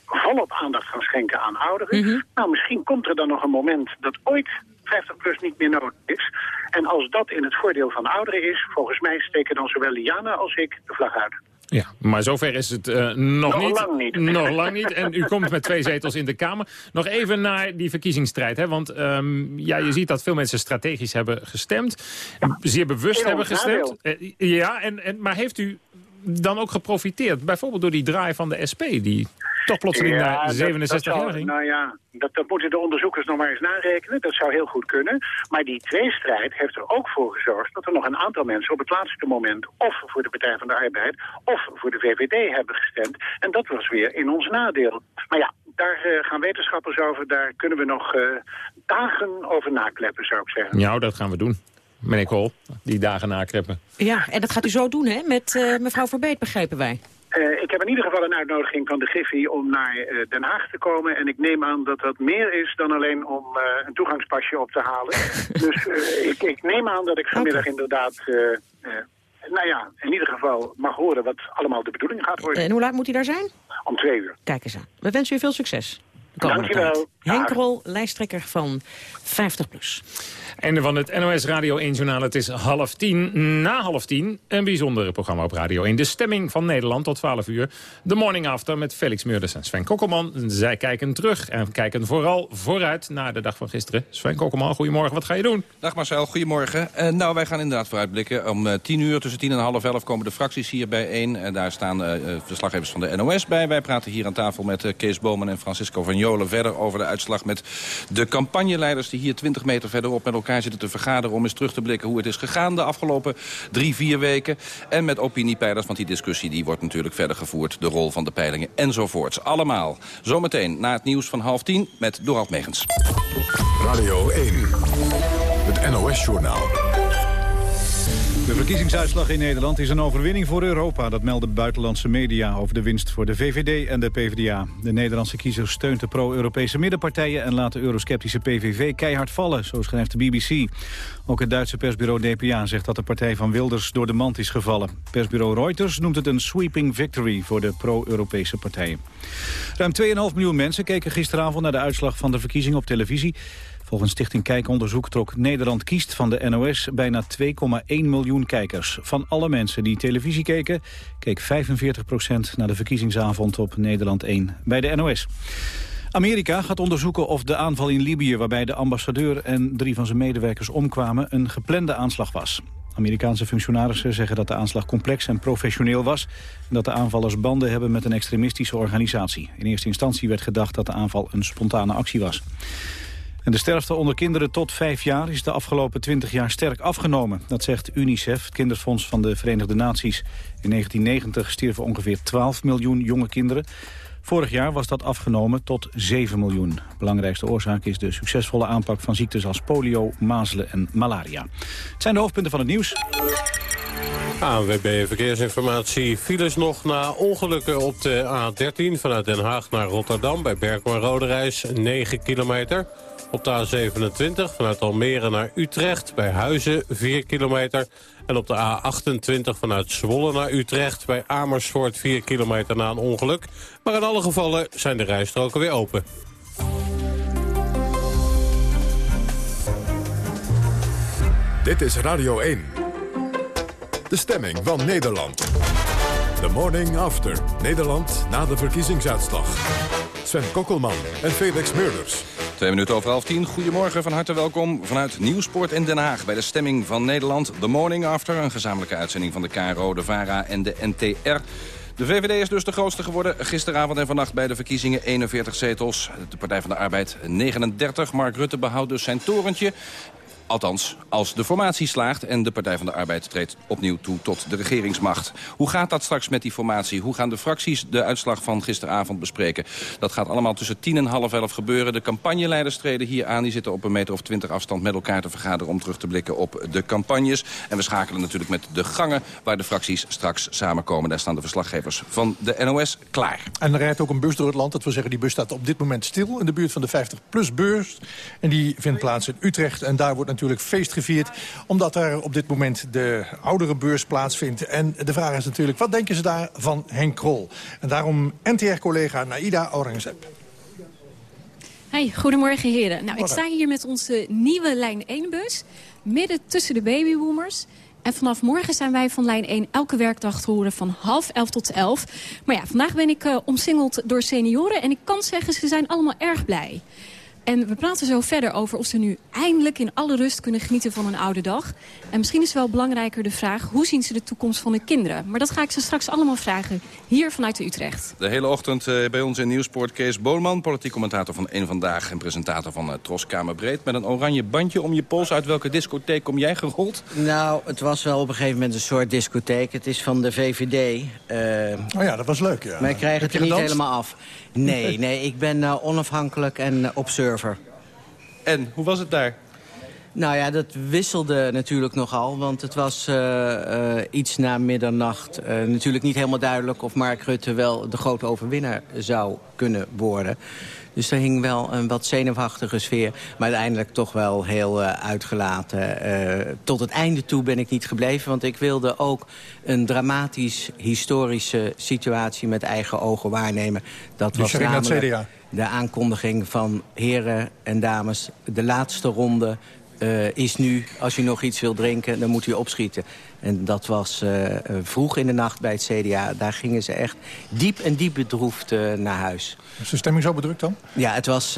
volop aandacht gaan schenken aan ouderen... Mm -hmm. nou, misschien komt er dan nog een moment dat ooit 50 plus niet meer nodig is. En als dat in het voordeel van ouderen is, volgens mij steken dan zowel Liana als ik de vlag uit. Ja, maar zover is het uh, nog, nog, niet. Lang niet. Nog lang niet. En u komt met twee zetels in de Kamer. Nog even naar die verkiezingsstrijd. Hè? Want um, ja, je ziet dat veel mensen strategisch hebben gestemd. Ja. Zeer bewust hebben gestemd. Uh, ja, en, en, maar heeft u dan ook geprofiteerd? Bijvoorbeeld door die draai van de SP... die toch plotseling ja, naar 67 dat, jaar ging? Nou ja, dat, dat moeten de onderzoekers nog maar eens narekenen. Dat zou heel goed kunnen. Maar die tweestrijd heeft er ook voor gezorgd... dat er nog een aantal mensen op het laatste moment... of voor de Partij van de Arbeid of voor de VVD hebben gestemd. En dat was weer in ons nadeel. Maar ja, daar uh, gaan wetenschappers over. Daar kunnen we nog uh, dagen over nakleppen, zou ik zeggen. Nou, dat gaan we doen. Meneer Kool, die dagen nakreppen. Ja, en dat gaat u zo doen, hè? Met uh, mevrouw Verbeet, begrepen wij. Uh, ik heb in ieder geval een uitnodiging van de Griffie om naar uh, Den Haag te komen. En ik neem aan dat dat meer is dan alleen om uh, een toegangspasje op te halen. dus ik, ik, neem aan dat ik vanmiddag inderdaad... nou ja, in ieder geval mag horen wat allemaal de bedoeling gaat worden. En hoe laat moet hij daar zijn? Om twee uur. Kijk eens aan. We wensen u veel succes. Dankjewel. Henk Rol, lijsttrekker van 50PLUS. Einde van het NOS Radio 1 Journaal. Het is half tien. Na half tien een bijzondere programma op Radio 1. De stemming van Nederland tot 12 uur. The Morning After met Felix Meurders en Sven Kokkelman. Zij kijken terug en kijken vooral vooruit naar de dag van gisteren. Sven Kokkelman, goedemorgen. Wat ga je doen? Dag Marcel, goedemorgen. Uh, nou, wij gaan inderdaad vooruitblikken. Om uh, 10 uur, tussen 10 en half 11 komen de fracties hier bijeen. En daar staan uh, verslaggevers van de NOS bij. Wij praten hier aan tafel met Kees Bomen en Francisco van Jolen verder over de uitslag met de campagneleiders die hier 20 meter verderop met elkaar zitten te vergaderen... om eens terug te blikken hoe het is gegaan de afgelopen drie, vier weken. En met opiniepeilers, want die discussie die wordt natuurlijk verder gevoerd. De rol van de peilingen enzovoorts. Allemaal. Zometeen na het nieuws van half tien met Dorald Megens. Radio 1. Het NOS-journaal. De verkiezingsuitslag in Nederland is een overwinning voor Europa. Dat melden buitenlandse media over de winst voor de VVD en de PvdA. De Nederlandse kiezer steunt de pro-Europese middenpartijen... en laat de eurosceptische PVV keihard vallen, zo schrijft de BBC. Ook het Duitse persbureau DPA zegt dat de partij van Wilders door de mand is gevallen. Persbureau Reuters noemt het een sweeping victory voor de pro-Europese partijen. Ruim 2,5 miljoen mensen keken gisteravond naar de uitslag van de verkiezing op televisie. Volgens Stichting Kijkonderzoek trok Nederland kiest van de NOS bijna 2,1 miljoen kijkers. Van alle mensen die televisie keken, keek 45% naar de verkiezingsavond op Nederland 1 bij de NOS. Amerika gaat onderzoeken of de aanval in Libië... waarbij de ambassadeur en drie van zijn medewerkers omkwamen... een geplande aanslag was. Amerikaanse functionarissen zeggen dat de aanslag complex en professioneel was... en dat de aanvallers banden hebben met een extremistische organisatie. In eerste instantie werd gedacht dat de aanval een spontane actie was. De sterfte onder kinderen tot vijf jaar is de afgelopen twintig jaar sterk afgenomen. Dat zegt UNICEF, het kinderfonds van de Verenigde Naties. In 1990 stierven ongeveer 12 miljoen jonge kinderen. Vorig jaar was dat afgenomen tot 7 miljoen. Belangrijkste oorzaak is de succesvolle aanpak van ziektes als polio, mazelen en malaria. Het zijn de hoofdpunten van het nieuws. ANWB Verkeersinformatie. Files nog na ongelukken op de A13 vanuit Den Haag naar Rotterdam... bij Berkman-Roderijs, 9 kilometer. Op de A27 vanuit Almere naar Utrecht bij Huizen 4 kilometer. En op de A28 vanuit Zwolle naar Utrecht bij Amersfoort 4 kilometer na een ongeluk. Maar in alle gevallen zijn de rijstroken weer open. Dit is Radio 1. De stemming van Nederland. The morning after. Nederland na de verkiezingsuitslag. Sven Kokkelman en Felix Meurders. Twee minuten over half tien. Goedemorgen, van harte welkom vanuit Nieuwsport in Den Haag... bij de stemming van Nederland The Morning After. Een gezamenlijke uitzending van de KRO, de VARA en de NTR. De VVD is dus de grootste geworden. Gisteravond en vannacht bij de verkiezingen 41 zetels. De Partij van de Arbeid 39. Mark Rutte behoudt dus zijn torentje. Althans, als de formatie slaagt en de Partij van de Arbeid treedt opnieuw toe tot de regeringsmacht. Hoe gaat dat straks met die formatie? Hoe gaan de fracties de uitslag van gisteravond bespreken? Dat gaat allemaal tussen tien en half elf gebeuren. De campagneleiders treden hier aan. Die zitten op een meter of twintig afstand met elkaar te vergaderen... om terug te blikken op de campagnes. En we schakelen natuurlijk met de gangen waar de fracties straks samenkomen. Daar staan de verslaggevers van de NOS klaar. En er rijdt ook een bus door het land. Dat wil zeggen, die bus staat op dit moment stil in de buurt van de 50-plus-beurs. En die vindt plaats in Utrecht. En daar wordt natuurlijk feest gevierd. Omdat er op dit moment de oudere beurs plaatsvindt. En de vraag is natuurlijk, wat denken ze daar van Henk Krol? En daarom NTR-collega Naida Aurangzeb. Hey, goedemorgen heren. Nou, ik sta hier met onze nieuwe lijn 1-bus. Midden tussen de babyboomers. En vanaf morgen zijn wij van lijn 1 elke werkdag te horen van half 11 tot 11. Maar ja, vandaag ben ik uh, omsingeld door senioren. En ik kan zeggen, ze zijn allemaal erg blij. En we praten zo verder over of ze nu eindelijk in alle rust kunnen genieten van een oude dag. En misschien is wel belangrijker de vraag, hoe zien ze de toekomst van hun kinderen? Maar dat ga ik ze straks allemaal vragen, hier vanuit de Utrecht. De hele ochtend uh, bij ons in Nieuwsport Kees Boolman, politiek commentator van Eén Vandaag... en presentator van uh, Troskamer Breed. Met een oranje bandje om je pols. Uit welke discotheek kom jij gerold? Nou, het was wel op een gegeven moment een soort discotheek. Het is van de VVD. Uh, eh, oh ja, dat was leuk, ja. Maar ik krijg het er niet helemaal af. Nee, nee, ik ben onafhankelijk en observer. En, hoe was het daar? Nou ja, dat wisselde natuurlijk nogal. Want het was uh, uh, iets na middernacht uh, natuurlijk niet helemaal duidelijk... of Mark Rutte wel de grote overwinnaar zou kunnen worden. Dus er hing wel een wat zenuwachtige sfeer. Maar uiteindelijk toch wel heel uh, uitgelaten. Uh, tot het einde toe ben ik niet gebleven. Want ik wilde ook een dramatisch historische situatie met eigen ogen waarnemen. Dat dus was namelijk CDA. De aankondiging van heren en dames. De laatste ronde uh, is nu, als u nog iets wil drinken, dan moet u opschieten. En dat was uh, vroeg in de nacht bij het CDA. Daar gingen ze echt diep en diep bedroefd uh, naar huis. Is de stemming zo bedrukt dan? Ja, het was,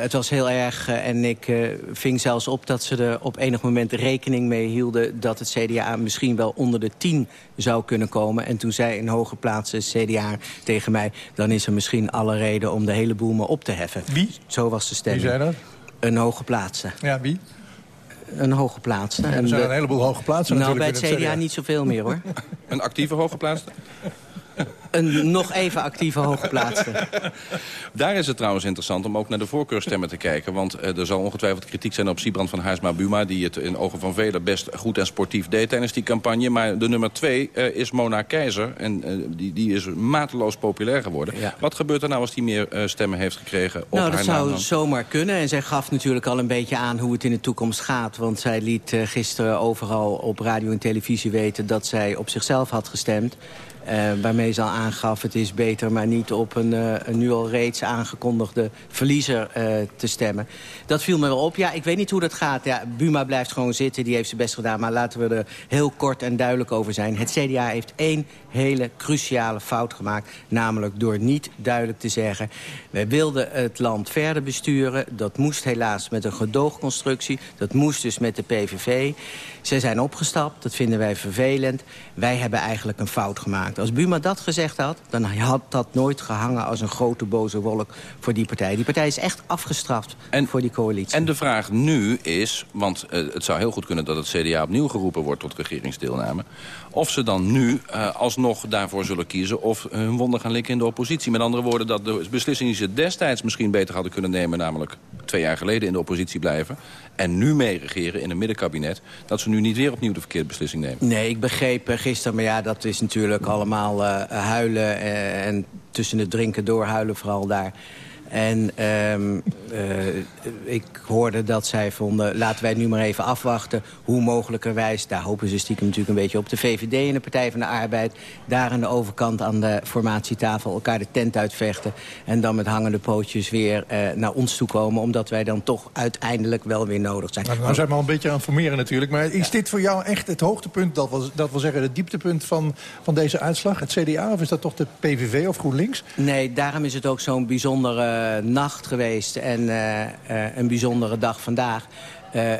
het was heel erg. en ik ving zelfs op dat ze er op enig moment rekening mee hielden... dat het CDA misschien wel onder de 10 zou kunnen komen. En toen zei een hoge plaats CDA tegen mij... dan is er misschien alle reden om de hele boel maar op te heffen. Wie? Zo was de stemming. Wie zei dat? Een hoge plaatse. Ja, wie? Een hoge plaatsen. Ja, er zijn een heleboel hoge plaatsen Nou, bij het CDA, niet zoveel meer, hoor. een actieve hooggeplaatste? Een nog even actieve hooggeplaatste. Daar is het trouwens interessant om ook naar de voorkeurstemmen te kijken. Want uh, er zal ongetwijfeld kritiek zijn op Siebrand van Haarsma-Buma... die het in ogen van velen best goed en sportief deed tijdens die campagne. Maar de nummer twee uh, is Mona Keizer. En uh, die, die is mateloos populair geworden. Ja. Wat gebeurt er nou als die meer stemmen heeft gekregen op nou, dat zou naam? zomaar kunnen. En zij gaf natuurlijk al een beetje aan hoe het in de toekomst gaat. Want zij liet gisteren overal op radio en televisie weten... dat zij op zichzelf had gestemd. Waarmee ze al aangaf, het is beter maar niet op een, uh, een nu al reeds aangekondigde verliezer uh, te stemmen. Dat viel me wel op. Ja, ik weet niet hoe dat gaat. Ja, Buma blijft gewoon zitten, die heeft zijn best gedaan. Maar laten we er heel kort en duidelijk over zijn. Het CDA heeft één hele cruciale fout gemaakt. Namelijk door niet duidelijk te zeggen... wij wilden het land verder besturen. Dat moest helaas met een gedoogconstructie. Dat moest dus met de PVV. Zij zijn opgestapt, dat vinden wij vervelend. Wij hebben eigenlijk een fout gemaakt. Als Buma dat gezegd had, dan had dat nooit gehangen... als een grote boze wolk voor die partij. Die partij is echt afgestraft en, voor die coalitie. En de vraag nu is, want uh, het zou heel goed kunnen... dat het CDA opnieuw geroepen wordt tot regeringsdeelname... of ze dan nu uh, alsnog daarvoor zullen kiezen... of hun wonden gaan likken in de oppositie. Met andere woorden, dat de beslissing die ze destijds misschien beter hadden kunnen nemen... namelijk twee jaar geleden in de oppositie blijven... en nu meeregeren in een middenkabinet... dat ze nu niet weer opnieuw de verkeerde beslissing nemen. Nee, ik begreep uh, gisteren, maar ja, dat is natuurlijk allemaal uh, huilen... En tussen het drinken door huilen vooral daar... En um, uh, ik hoorde dat zij vonden, laten wij nu maar even afwachten... hoe mogelijkerwijs, daar hopen ze stiekem natuurlijk een beetje op... de VVD en de Partij van de Arbeid... daar aan de overkant aan de formatietafel elkaar de tent uitvechten... en dan met hangende pootjes weer uh, naar ons toe komen... omdat wij dan toch uiteindelijk wel weer nodig zijn. Nou, nou zijn we al een beetje aan het formeren natuurlijk. Maar is ja. dit voor jou echt het hoogtepunt, dat wil, dat wil zeggen... het dieptepunt van, van deze uitslag, het CDA? Of is dat toch de PVV of GroenLinks? Nee, daarom is het ook zo'n bijzondere nacht geweest en uh, uh, een bijzondere dag vandaag.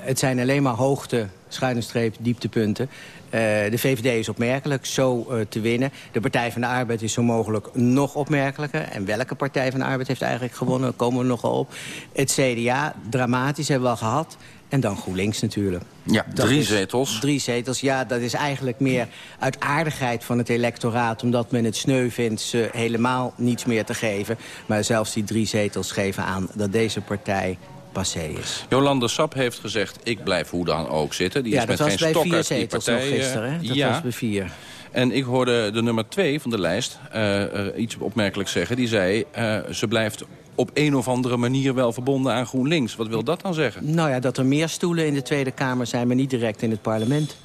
Het zijn alleen maar hoogte, schuine streep, dieptepunten. De VVD is opmerkelijk, zo te winnen. De Partij van de Arbeid is zo mogelijk nog opmerkelijker. En welke Partij van de Arbeid heeft eigenlijk gewonnen? Daar komen we nogal op. Het CDA, dramatisch, hebben we al gehad. En dan GroenLinks natuurlijk. Ja, dat drie is, zetels. Drie zetels, ja, dat is eigenlijk meer uit aardigheid van het electoraat... omdat men het sneu vindt ze helemaal niets meer te geven. Maar zelfs die drie zetels geven aan dat deze partij passé is. Jolande Sap heeft gezegd, ik blijf hoe dan ook zitten. Die ja, is met geen bij stok vier uit die zetels partij. nog gisteren, hè? Dat ja. was bij vier. En ik hoorde de nummer twee van de lijst uh, uh, iets opmerkelijks zeggen. Die zei, uh, ze blijft op een of andere manier wel verbonden aan GroenLinks. Wat wil dat dan zeggen? Nou ja, dat er meer stoelen in de Tweede Kamer zijn... maar niet direct in het parlement.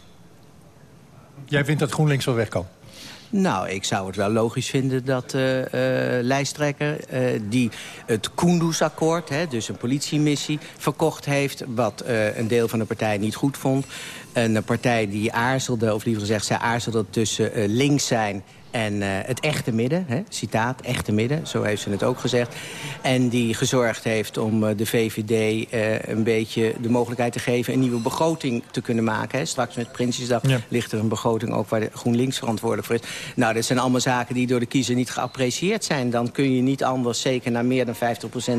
Jij vindt dat GroenLinks wel weg kan? Nou, ik zou het wel logisch vinden dat uh, lijsttrekker... Uh, die het Kunduz-akkoord, dus een politiemissie, verkocht heeft... wat een deel van de partij niet goed vond. Een partij die aarzelde, of liever gezegd, zij aarzelde tussen links zijn en uh, het echte midden, hè, citaat, echte midden, zo heeft ze het ook gezegd. En die gezorgd heeft om uh, de VVD uh, een beetje de mogelijkheid te geven... een nieuwe begroting te kunnen maken. Hè. Straks met Prinsjesdag ja. ligt er een begroting ook waar de GroenLinks verantwoordelijk voor is. Nou, dat zijn allemaal zaken die door de kiezer niet geapprecieerd zijn. Dan kun je niet anders, zeker naar meer dan 50%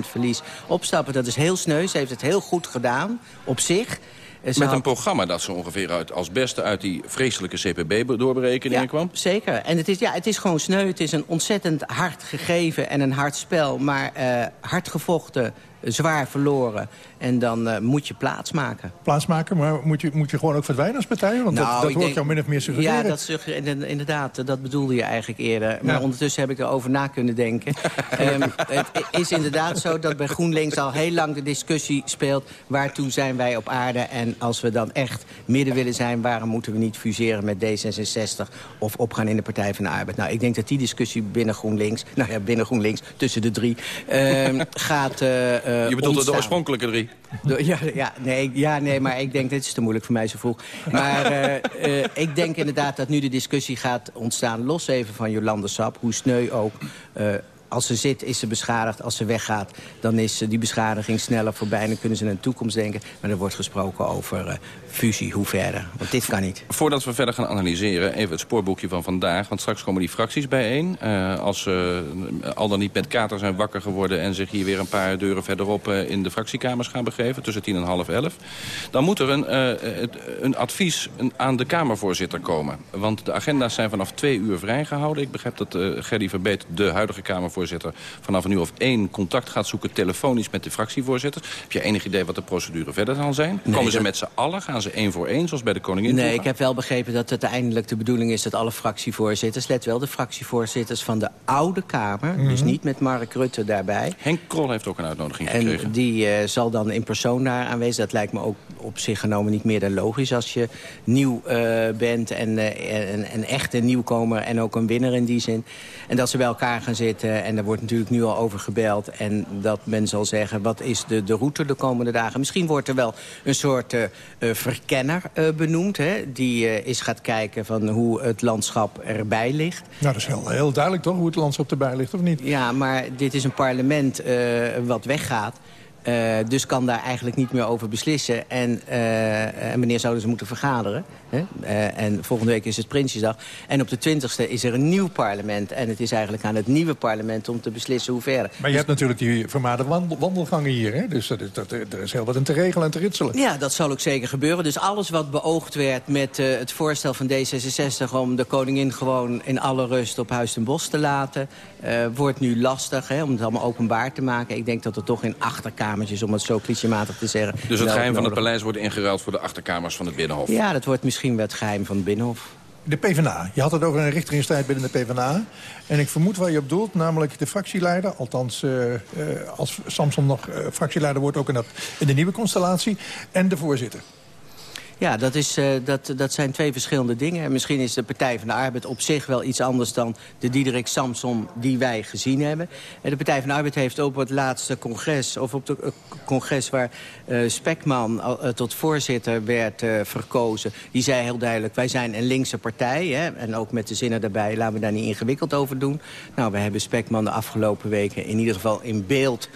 verlies, opstappen. Dat is heel sneu, ze heeft het heel goed gedaan, op zich... Met had... een programma dat ze ongeveer uit, als beste uit die vreselijke CPB-doorberekeningen ja, kwam? zeker. En het is, ja, het is gewoon sneu. Het is een ontzettend hard gegeven en een hard spel. Maar uh, hard gevochten zwaar verloren. En dan uh, moet je plaatsmaken. Plaatsmaken, maar moet je, moet je gewoon ook verdwijnen als partij? Want nou, dat, dat hoort denk, jou min of meer suggereren. Ja, dat inderdaad, dat bedoelde je eigenlijk eerder. Maar ondertussen heb ik erover na kunnen denken. um, het is inderdaad zo dat bij GroenLinks al heel lang de discussie speelt... waartoe zijn wij op aarde en als we dan echt midden willen zijn... waarom moeten we niet fuseren met D66 of opgaan in de Partij van de Arbeid? Nou, ik denk dat die discussie binnen GroenLinks... nou ja, binnen GroenLinks, tussen de drie, um, gaat uh, Je bedoelt de oorspronkelijke drie? ja, ja, nee, ja, nee, maar ik denk, dit is te moeilijk voor mij zo vroeg. Maar uh, uh, ik denk inderdaad dat nu de discussie gaat ontstaan... los even van Jolande Sap, hoe sneu ook... Als ze zit, is ze beschadigd. Als ze weggaat, dan is die beschadiging sneller voorbij. Dan kunnen ze naar de toekomst denken. Maar er wordt gesproken over uh, fusie, hoe verder. Want dit kan niet. Voordat we verder gaan analyseren, even het spoorboekje van vandaag. Want straks komen die fracties bijeen. Uh, als ze uh, al dan niet met kater zijn wakker geworden... en zich hier weer een paar deuren verderop uh, in de fractiekamers gaan begeven... tussen tien en half elf. Dan moet er een, een advies aan de Kamervoorzitter komen. Want de agenda's zijn vanaf twee uur vrijgehouden. Ik begrijp dat Gerdy Verbeet, de huidige Kamervoorzitter... vanaf nu of één contact gaat zoeken telefonisch met de fractievoorzitter. Heb je enig idee wat de procedure verder zal zijn? Nee, komen ze met z'n allen? Gaan ze één voor één, zoals bij de koningin? Nee, ik heb wel begrepen dat het uiteindelijk de bedoeling is... dat alle fractievoorzitters, let wel, de fractievoorzitters van de oude Kamer... Mhm. dus niet met Mark Rutte daarbij... Henk Krol heeft ook een uitnodiging en gekregen. die uh, zal dan in persoon daar aanwezig. Dat lijkt me ook op zich genomen niet meer dan logisch... als je nieuw uh, bent en, uh, en, en echt een nieuwkomer en ook een winnaar in die zin. En dat ze bij elkaar gaan zitten en daar wordt natuurlijk nu al over gebeld... en dat men zal zeggen, wat is de, de route de komende dagen? Misschien wordt er wel een soort uh, verkenner uh, benoemd... Hè, die uh, eens gaat kijken van hoe het landschap erbij ligt. Nou, dat is heel, heel duidelijk toch, hoe het landschap erbij ligt, of niet? Ja, maar dit is een parlement wat weggaat... Uh, dus kan daar eigenlijk niet meer over beslissen. En, uh, en wanneer zouden ze moeten vergaderen? Hè? Uh, en volgende week is het Prinsjesdag. En op de 20e is er een nieuw parlement. En het is eigenlijk aan het nieuwe parlement om te beslissen hoe verder. Maar je hebt natuurlijk die vermaarde wandel wandelgangen hier. Hè? Dus dat, dat, er is heel wat in te regelen en te ritselen. Ja, dat zal ook zeker gebeuren. Dus alles wat beoogd werd met het voorstel van D66... om de koningin gewoon in alle rust op Huis ten Bos te laten... wordt nu lastig hè, om het allemaal openbaar te maken. Ik denk dat er toch in achterkamer om het zo clichématig te zeggen. Dus het geheim van het paleis wordt ingeruild voor de achterkamers van het Binnenhof? Ja, dat wordt misschien wel het geheim van het Binnenhof. De PvdA. Je had het over een richteringsstrijd binnen de PvdA. En ik vermoed waar je op doelt, namelijk de fractieleider. Althans, uh, uh, als Samson nog uh, fractieleider wordt, ook in, dat, in de nieuwe constellatie. En de voorzitter. Ja, dat, is, uh, dat, dat zijn twee verschillende dingen. En misschien is de Partij van de Arbeid op zich wel iets anders dan de Diederik Samsom die wij gezien hebben. En de Partij van de Arbeid heeft op het laatste congres, of op het uh, congres waar uh, Spekman tot voorzitter werd verkozen, die zei heel duidelijk, wij zijn een linkse partij. Hè, en ook met de zinnen daarbij, laten we daar niet ingewikkeld over doen. Nou, we hebben Spekman de afgelopen weken in ieder geval in beeld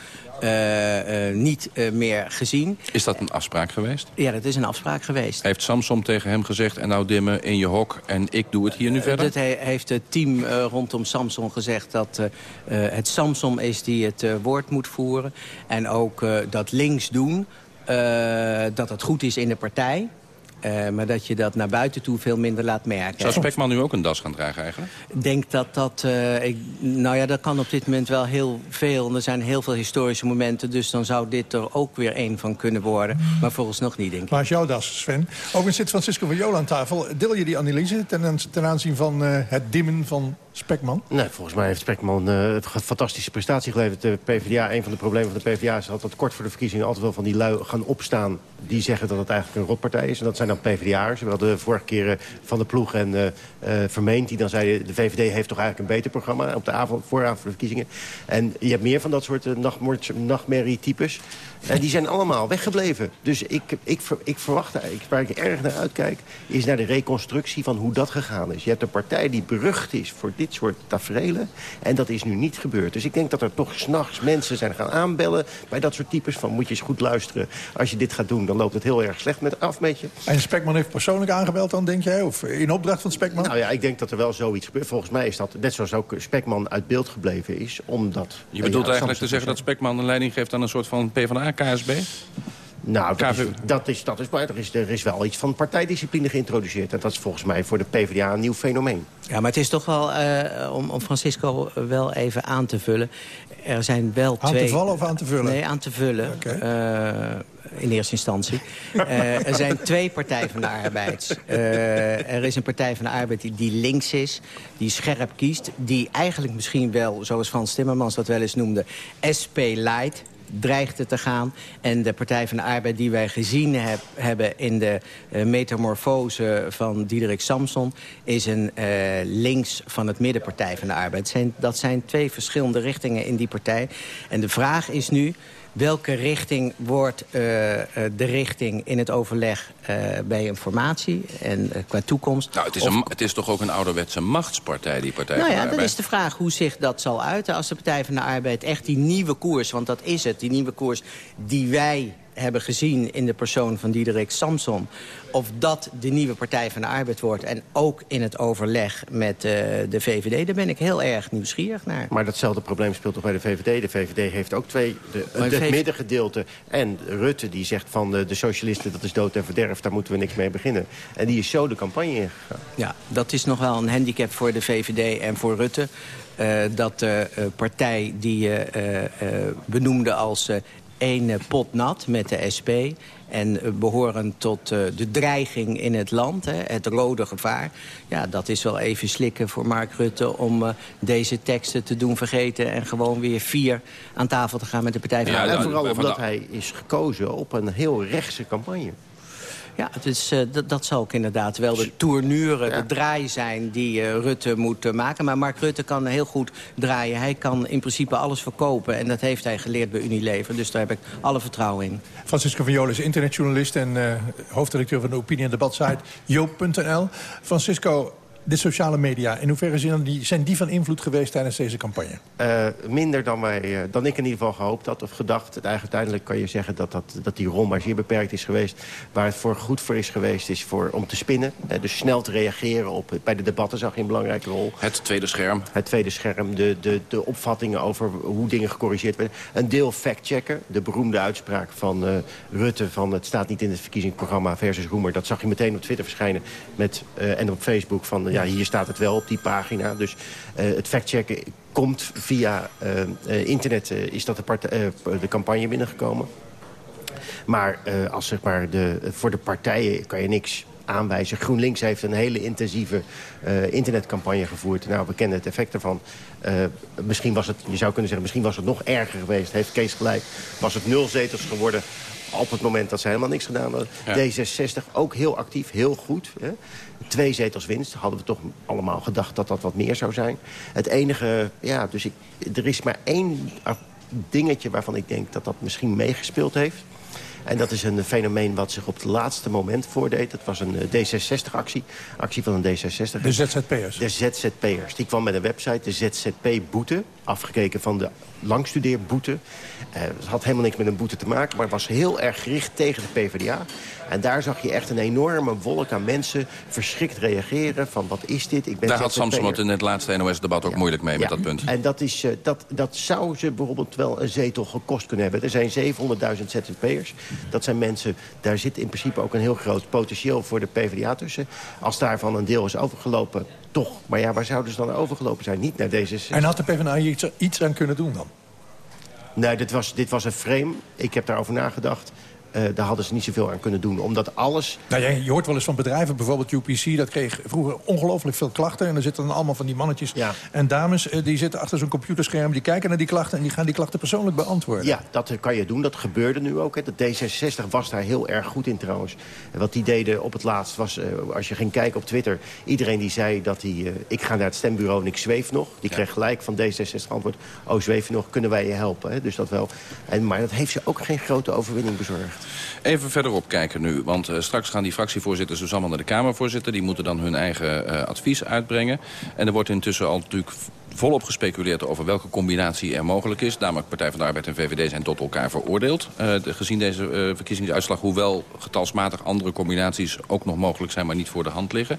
niet uh, meer gezien. Is dat een afspraak geweest? Ja, dat is een afspraak geweest. Heeft Samsom tegen hem gezegd... en nou dimmen in je hok en ik doe het hier nu verder? Dat he heeft het team rondom Samsom gezegd... dat het Samsom is die het woord moet voeren. En ook dat links doen... dat het goed is in de partij. Uh, maar dat je dat naar buiten toe veel minder laat merken. Zou Spekman nu ook een das gaan dragen eigenlijk? Ik denk dat dat... Uh, ik, nou ja, dat kan op dit moment wel heel veel. Er zijn heel veel historische momenten. Dus dan zou dit er ook weer één van kunnen worden. Maar volgens nog niet, denk ik. Maar is jouw das, Sven. Overigens zit Francisco van Jola aan tafel. Deel je die analyse ten, ten aanzien van uh, het dimmen van Spekman? Nee, volgens mij heeft Spekman een fantastische prestatie geleverd. De PvdA, een van de problemen van de PvdA is dat kort voor de verkiezingen altijd wel van die lui gaan opstaan. Die zeggen dat het eigenlijk een rotpartij is. En dat zijn dan PvdA'ers. We hadden vorige keer Van de Ploeg en uh, Vermeend die dan zeiden... de VVD heeft toch eigenlijk een beter programma op de avond, vooravond van de verkiezingen. En je hebt meer van dat soort nachtmerrie-types. En die zijn allemaal weggebleven. Dus ik, ik, ik verwacht eigenlijk, waar ik erg naar uitkijk... is naar de reconstructie van hoe dat gegaan is. Je hebt een partij die berucht is voor dit soort tafereelen. En dat is nu niet gebeurd. Dus ik denk dat er toch s'nachts mensen zijn gaan aanbellen... bij dat soort types van moet je eens goed luisteren. Als je dit gaat doen, dan loopt het heel erg slecht met af met je. En Spekman heeft persoonlijk aangebeld dan, denk jij? Of in opdracht van Spekman? Nou ja, ik denk dat er wel zoiets gebeurt. Volgens mij is dat net zoals ook Spekman uit beeld gebleven is. Omdat, je bedoelt ja, eigenlijk te zeggen dat Spekman een leiding geeft aan een soort van PvdA KSB? Nou, dat is, dat is, dat is, er, is, er is wel iets van partijdiscipline geïntroduceerd. En dat is volgens mij voor de PvdA een nieuw fenomeen. Ja, maar het is toch wel, uh, om, om Francisco wel even aan te vullen... er zijn wel aan twee... Aan te vallen of aan te vullen? Nee, aan te vullen. Okay. Uh, in eerste instantie. uh, er zijn twee partijen van de arbeid. Uh, er is een partij van de arbeid die, die, links is, die scherp kiest... die eigenlijk misschien wel, zoals Frans Timmermans dat wel eens noemde... SP Light dreigde te gaan. En de Partij van de Arbeid die wij gezien heb, hebben in de uh, metamorfose van Diederik Samson... is een uh, links van het middenpartij van de Arbeid. Zijn, dat zijn twee verschillende richtingen in die partij. En de vraag is nu welke richting wordt uh, de richting in het overleg uh, bij informatie en uh, qua toekomst? Nou, het is, een, het is toch ook een ouderwetse machtspartij, die Partij nou van ja, de Arbeid? dat is de vraag hoe zich dat zal uiten als de Partij van de Arbeid echt die nieuwe koers... want dat is het, die nieuwe koers die wij hebben gezien in de persoon van Diederik Samson... of dat de nieuwe Partij van de Arbeid wordt... en ook in het overleg met uh, de VVD, daar ben ik heel erg nieuwsgierig naar. Maar datzelfde probleem speelt toch bij de VVD? De VVD heeft ook twee, de, het VVD... middengedeelte. En Rutte die zegt van de, de socialisten, dat is dood en verderf... daar moeten we niks mee beginnen. En die is zo de campagne ingegaan. Ja, dat is nog wel een handicap voor de VVD en voor Rutte. Uh, dat de uh, partij die je benoemde als één pot nat met de SP. En behoren tot uh, de dreiging in het land, hè, het rode gevaar. Ja, dat is wel even slikken voor Mark Rutte om uh, deze teksten te doen vergeten... en gewoon weer vier aan tafel te gaan met de Partij van. Ja, en vooral omdat hij is gekozen op een heel rechtse campagne. Ja, het is, uh, dat zal ook inderdaad wel de tournure, ja. de draai zijn die uh, Rutte moet uh, maken. Maar Mark Rutte kan heel goed draaien. Hij kan in principe alles verkopen. En dat heeft hij geleerd bij Unilever. Dus daar heb ik alle vertrouwen in. Francisco van Jolen is internetjournalist en hoofddirecteur van de opinie- en debatsite joop.nl. Francisco, de sociale media, in hoeverre zijn die, zijn die van invloed geweest tijdens deze campagne? Uh, minder dan, wij, uh, dan ik in ieder geval gehoopt had of gedacht. Uiteindelijk kan je zeggen dat, dat, dat die rol maar zeer beperkt is geweest. Waar het voor goed voor is geweest is voor, om te spinnen. Uh, dus snel te reageren. Op, bij de debatten zag je een belangrijke rol. Het tweede scherm. Het tweede scherm. De, de, de opvattingen over hoe dingen gecorrigeerd werden. Een deel factchecken. De beroemde uitspraak van Rutte van het staat niet in het verkiezingsprogramma versus Roemer. Dat zag je meteen op Twitter verschijnen met, en op Facebook van ja, hier staat het wel op die pagina. Dus uh, het factchecken komt via uh, uh, internet, is dat de, partij, de campagne binnengekomen. Maar als zeg maar de, voor de partijen kan je niks aanwijzen. GroenLinks heeft een hele intensieve uh, internetcampagne gevoerd. Nou, we kennen het effect ervan. Uh, misschien was het, je zou kunnen zeggen, misschien was het nog erger geweest. Heeft Kees gelijk. Was het nul zetels geworden op het moment dat ze helemaal niks gedaan hadden. Ja. D66 ook heel actief, heel goed. Hè? Twee zetels winst. Hadden we toch allemaal gedacht dat dat wat meer zou zijn. Het enige, ja, dus ik, er is maar één dingetje waarvan ik denk dat dat misschien meegespeeld heeft. En dat is een fenomeen wat zich op het laatste moment voordeed. Dat was een D66-actie. Actie van een D66. De ZZP'ers. De ZZP'ers. Die kwam met een website, de ZZP-boete. Afgekeken van de langstudeerboete. Uh, het had helemaal niks met een boete te maken. Maar het was heel erg gericht tegen de PvdA. En daar zag je echt een enorme wolk aan mensen verschrikt reageren. Van wat is dit? Ik ben daar had Samson het in het laatste NOS-debat ook ja. moeilijk mee ja. met dat punt. En dat, is, uh, dat, dat zou ze bijvoorbeeld wel een zetel gekost kunnen hebben. Er zijn 700.000 ZZP'ers. Dat zijn mensen, daar zit in principe ook een heel groot potentieel voor de PvdA tussen. Als daarvan een deel is overgelopen, toch. Maar ja, waar zouden ze dan overgelopen zijn? Niet naar deze. En had de PvdA hier iets, iets aan kunnen doen dan? Nee, dit was, dit was een frame. Ik heb daarover nagedacht. Uh, daar hadden ze niet zoveel aan kunnen doen. Omdat alles... Nou, je, je hoort wel eens van bedrijven, bijvoorbeeld UPC... dat kreeg vroeger ongelooflijk veel klachten. En er zitten dan allemaal van die mannetjes ja. en dames... Uh, die zitten achter zo'n computerscherm, die kijken naar die klachten... en die gaan die klachten persoonlijk beantwoorden. Ja, dat kan je doen. Dat gebeurde nu ook. Hè. De D66 was daar heel erg goed in trouwens. En wat die deden op het laatst was... Uh, als je ging kijken op Twitter... iedereen die zei dat hij... ik ga naar het stembureau en ik zweef nog. Die ja. kreeg gelijk van D66 antwoord... oh, zweef je nog, kunnen wij je helpen? Hè? Dus dat wel. En, maar dat heeft ze ook geen grote overwinning bezorgd. Even verderop kijken nu, want uh, straks gaan die fractievoorzitters dus allemaal naar de Kamervoorzitter. Die moeten dan hun eigen uh, advies uitbrengen. En er wordt intussen al natuurlijk volop gespeculeerd over welke combinatie er mogelijk is. Namelijk Partij van de Arbeid en VVD zijn tot elkaar veroordeeld. De, gezien deze verkiezingsuitslag, hoewel getalsmatig andere combinaties ook nog mogelijk zijn, maar niet voor de hand liggen.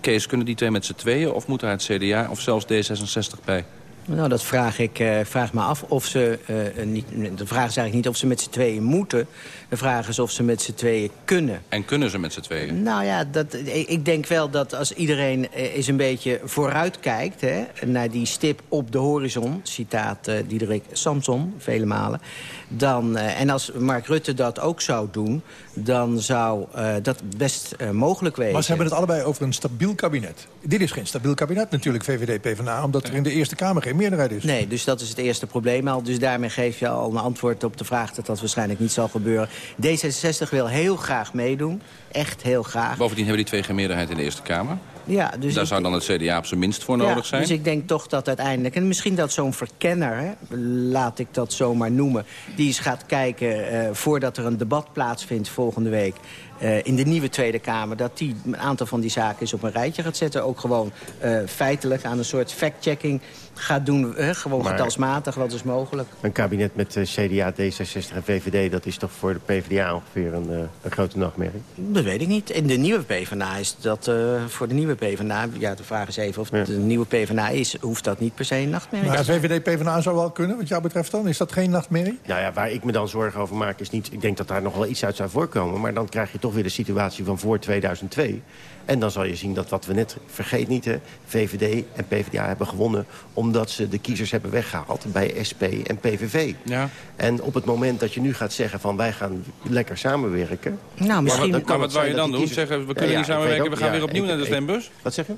Kees, kunnen die twee met z'n tweeën of moet er het CDA of zelfs D66 bij? Nou, dat vraag ik uh, vraag me af of ze... Uh, niet, de vraag is eigenlijk niet of ze met z'n tweeën moeten. De vraag is of ze met z'n tweeën kunnen. En kunnen ze met z'n tweeën? Nou ja, dat, ik denk wel dat als iedereen eens een beetje vooruit kijkt... Hè, naar die stip op de horizon, citaat uh, Diederik Samson, vele malen... Dan, en als Mark Rutte dat ook zou doen, dan zou dat best mogelijk wezen. Maar ze hebben het allebei over een stabiel kabinet. Dit is geen stabiel kabinet natuurlijk, VVD-PVDA... omdat er in de Eerste Kamer geen meerderheid is. Nee, dus dat is het eerste probleem al. Dus daarmee geef je al een antwoord op de vraag dat dat waarschijnlijk niet zal gebeuren. D66 wil heel graag meedoen. Echt heel graag. Bovendien hebben die twee geen meerderheid in de Eerste Kamer. Ja, dus Daar zou dan het CDA op zijn minst voor nodig zijn. Dus ik denk toch dat uiteindelijk... en misschien dat zo'n verkenner, hè, laat ik dat zomaar noemen... die eens gaat kijken uh, voordat er een debat plaatsvindt volgende week... Uh, in de nieuwe Tweede Kamer... dat die een aantal van die zaken eens op een rijtje gaat zetten. Ook gewoon uh, feitelijk aan een soort fact-checking gaat doen. Uh, gewoon maar getalsmatig, wat is mogelijk. Een kabinet met CDA, D66 en VVD... dat is toch voor de PvdA ongeveer een, een grote nachtmerrie? Dat weet ik niet. In de nieuwe PvdA is dat voor de nieuwe PvdA... ja, de vraag is even of ja. de nieuwe PvdA is... hoeft dat niet per se een nachtmerrie Maar VVD-PvdA zou wel kunnen, wat jou betreft dan? Is dat geen nachtmerrie? Nou ja, waar ik me dan zorgen over maak is niet... ik denk dat daar nog wel iets uit zou voorkomen... maar dan krijg je toch weer de situatie van voor 2002. En dan zal je zien dat wat we net, vergeet niet, hè, VVD en PvdA hebben gewonnen... omdat ze de kiezers hebben weggehaald bij SP en PVV. Ja. En op het moment dat je nu gaat zeggen van wij gaan lekker samenwerken... Nou, misschien... Maar wat, maar wat wou je dan doen? Zeggen, we kunnen ja, niet samenwerken, we gaan weer opnieuw naar de stembus? Wat zeg je?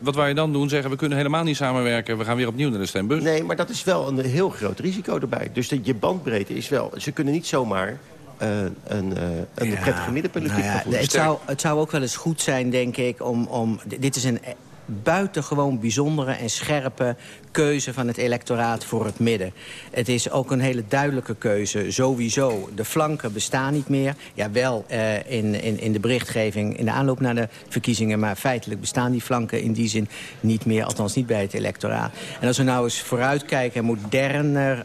Wat wou je dan doen? Zeggen, we kunnen helemaal niet samenwerken. We gaan weer opnieuw naar de stembus. Nee, maar dat is wel een heel groot risico erbij. Dus de, je bandbreedte is wel... Ze kunnen niet zomaar uh, een, een ja, prettige middenpolitiek nou ja, het, zou, het zou ook wel eens goed zijn, denk ik, om... om dit is een buitengewoon bijzondere en scherpe keuze van het electoraat voor het midden. Het is ook een hele duidelijke keuze, sowieso. De flanken bestaan niet meer. Ja, wel uh, in, in, in de berichtgeving in de aanloop naar de verkiezingen... maar feitelijk bestaan die flanken in die zin niet meer. Althans niet bij het electoraat. En als we nou eens vooruitkijken, moderner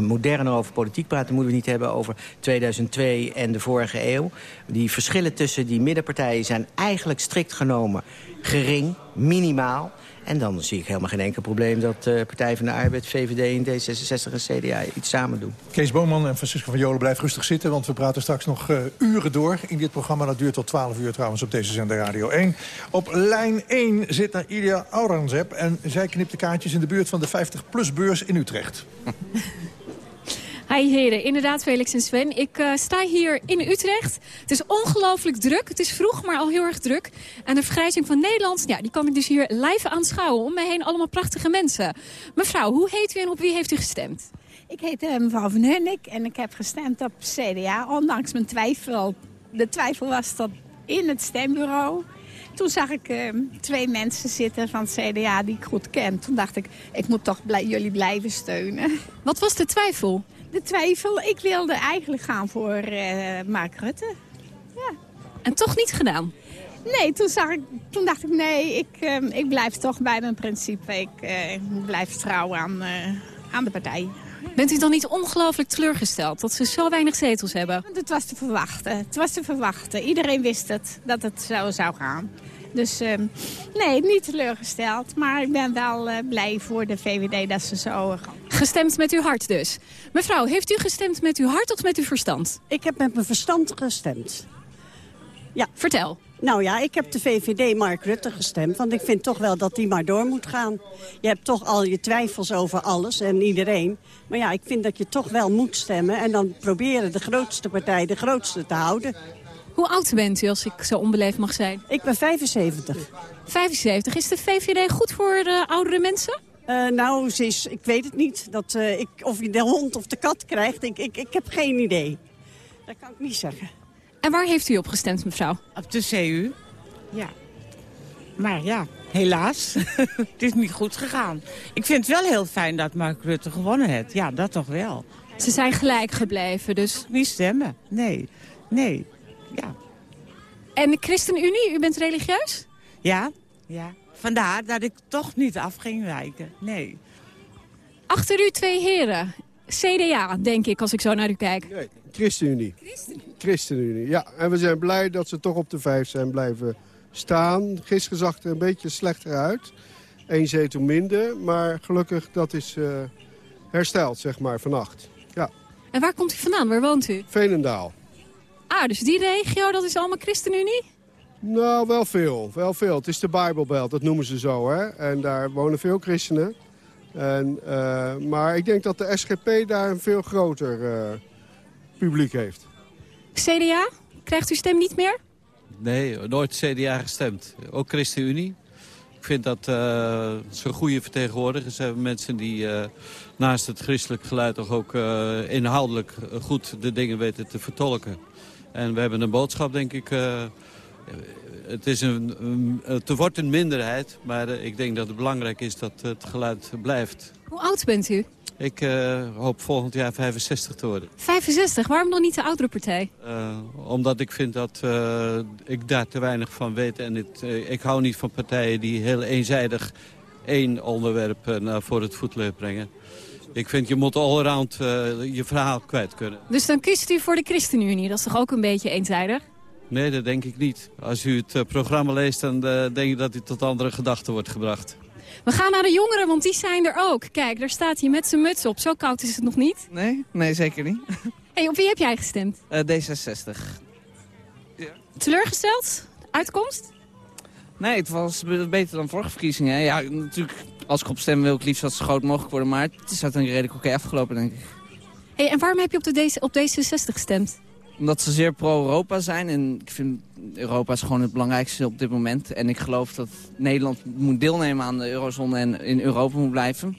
moderner over politiek praten... moeten we niet hebben over 2002 en de vorige eeuw. Die verschillen tussen die middenpartijen zijn eigenlijk strikt genomen gering, minimaal. En dan zie ik helemaal geen enkel probleem dat uh, Partij van de Arbeid, VVD en D66 en CDA iets samen doen. Kees Boman en Francisco van Jolen blijf rustig zitten... want we praten straks nog uh, uren door in dit programma. Dat duurt tot 12 uur trouwens op deze zender Radio 1. Op lijn 1 zit Ilia Auranzep en zij knipt de kaartjes in de buurt van de 50-plus-beurs in Utrecht. Hi heren, inderdaad Felix en Sven. Ik uh, sta hier in Utrecht. Het is ongelooflijk druk. Het is vroeg, maar al heel erg druk. En de vergrijzing van Nederland, ja, die kan ik dus hier live aanschouwen. Om mij heen allemaal prachtige mensen. Mevrouw, hoe heet u en op wie heeft u gestemd? Ik heet uh, mevrouw Van Hunnik en ik heb gestemd op CDA, ondanks mijn twijfel. De twijfel was tot in het stembureau. Toen zag ik uh, twee mensen zitten van het CDA die ik goed ken. Toen dacht ik, ik moet toch blij, jullie blijven steunen. Wat was de twijfel? De twijfel. Ik wilde eigenlijk gaan voor uh, Mark Rutte. Ja. En toch niet gedaan? Nee, toen, zag ik, toen dacht ik nee, ik, uh, ik blijf toch bij mijn principe. Ik uh, blijf trouw aan, aan de partij. Bent u dan niet ongelooflijk teleurgesteld dat ze zo weinig zetels hebben? Het was te verwachten. Het was te verwachten. Iedereen wist het, dat het zo zou gaan. Dus uh, nee, niet teleurgesteld. Maar ik ben wel uh, blij voor de VVD dat ze zo... Gestemd met uw hart dus. Mevrouw, heeft u gestemd met uw hart of met uw verstand? Ik heb met mijn verstand gestemd. Ja. Vertel. Nou ja, ik heb de VVD Mark Rutte gestemd. Want ik vind toch wel dat die maar door moet gaan. Je hebt toch al je twijfels over alles en iedereen. Maar ja, ik vind dat je toch wel moet stemmen. En dan proberen de grootste partij de grootste te houden. Hoe oud bent u, als ik zo onbeleefd mag zijn? Ik ben 75. 75. Is de VVD goed voor de oudere mensen? Uh, nou, ze is, ik weet het niet. Dat, uh, ik, of je de hond of de kat krijgt, ik, ik, ik heb geen idee. Dat kan ik niet zeggen. En waar heeft u op gestemd, mevrouw? Op de CU. Ja. Maar ja, helaas. het is niet goed gegaan. Ik vind het wel heel fijn dat Mark Rutte gewonnen heeft. Ja, dat toch wel. Ze zijn gelijk gebleven, dus... Niet stemmen. Nee. Nee. Ja. En de ChristenUnie, u bent religieus? Ja, ja. Vandaar dat ik toch niet af ging wijken. Nee. Achter u twee heren. CDA, denk ik, als ik zo naar u kijk. Nee, ChristenUnie. ChristenUnie. ChristenUnie, ja. En we zijn blij dat ze toch op de vijf zijn blijven staan. Gisteren zag er een beetje slechter uit. één zetel minder. Maar gelukkig, dat is uh, hersteld, zeg maar, vannacht. Ja. En waar komt u vandaan? Waar woont u? Veenendaal. Ah, dus die regio, dat is allemaal ChristenUnie? Nou, wel veel. Wel veel. Het is de Bijbelbelt, dat noemen ze zo. Hè? En daar wonen veel christenen. En, uh, maar ik denk dat de SGP daar een veel groter uh, publiek heeft. CDA? Krijgt u stem niet meer? Nee, nooit CDA gestemd. Ook ChristenUnie. Ik vind dat uh, ze goede vertegenwoordigers hebben. Mensen die uh, naast het christelijk geluid toch ook uh, inhoudelijk goed de dingen weten te vertolken. En we hebben een boodschap, denk ik. het, is een, een, het wordt een minderheid, maar ik denk dat het belangrijk is dat het geluid blijft. Hoe oud bent u? Ik uh, hoop volgend jaar 65 te worden. 65? Waarom dan niet de oudere partij? Uh, omdat ik vind dat uh, ik daar te weinig van weet. En het, ik hou niet van partijen die heel eenzijdig één onderwerp naar voor het voetlicht brengen. Ik vind je moet allround je verhaal kwijt kunnen. Dus dan kiest u voor de ChristenUnie. Dat is toch ook een beetje eenzijdig? Nee, dat denk ik niet. Als u het programma leest, dan denk ik dat u tot andere gedachten wordt gebracht. We gaan naar de jongeren, want die zijn er ook. Kijk, daar staat hij met zijn muts op. Zo koud is het nog niet. Nee, nee zeker niet. hey, op wie heb jij gestemd? Uh, D66. Ja. Teleurgesteld? Uitkomst? Nee, het was beter dan vorige verkiezingen. Ja, natuurlijk, als ik op stem wil ik liefst dat zo groot mogelijk worden. Maar het is uiteindelijk redelijk oké afgelopen, denk ik. Hey, en waarom heb je op, de op D66 gestemd? Omdat ze zeer pro-Europa zijn. En ik vind Europa is gewoon het belangrijkste op dit moment. En ik geloof dat Nederland moet deelnemen aan de eurozone en in Europa moet blijven.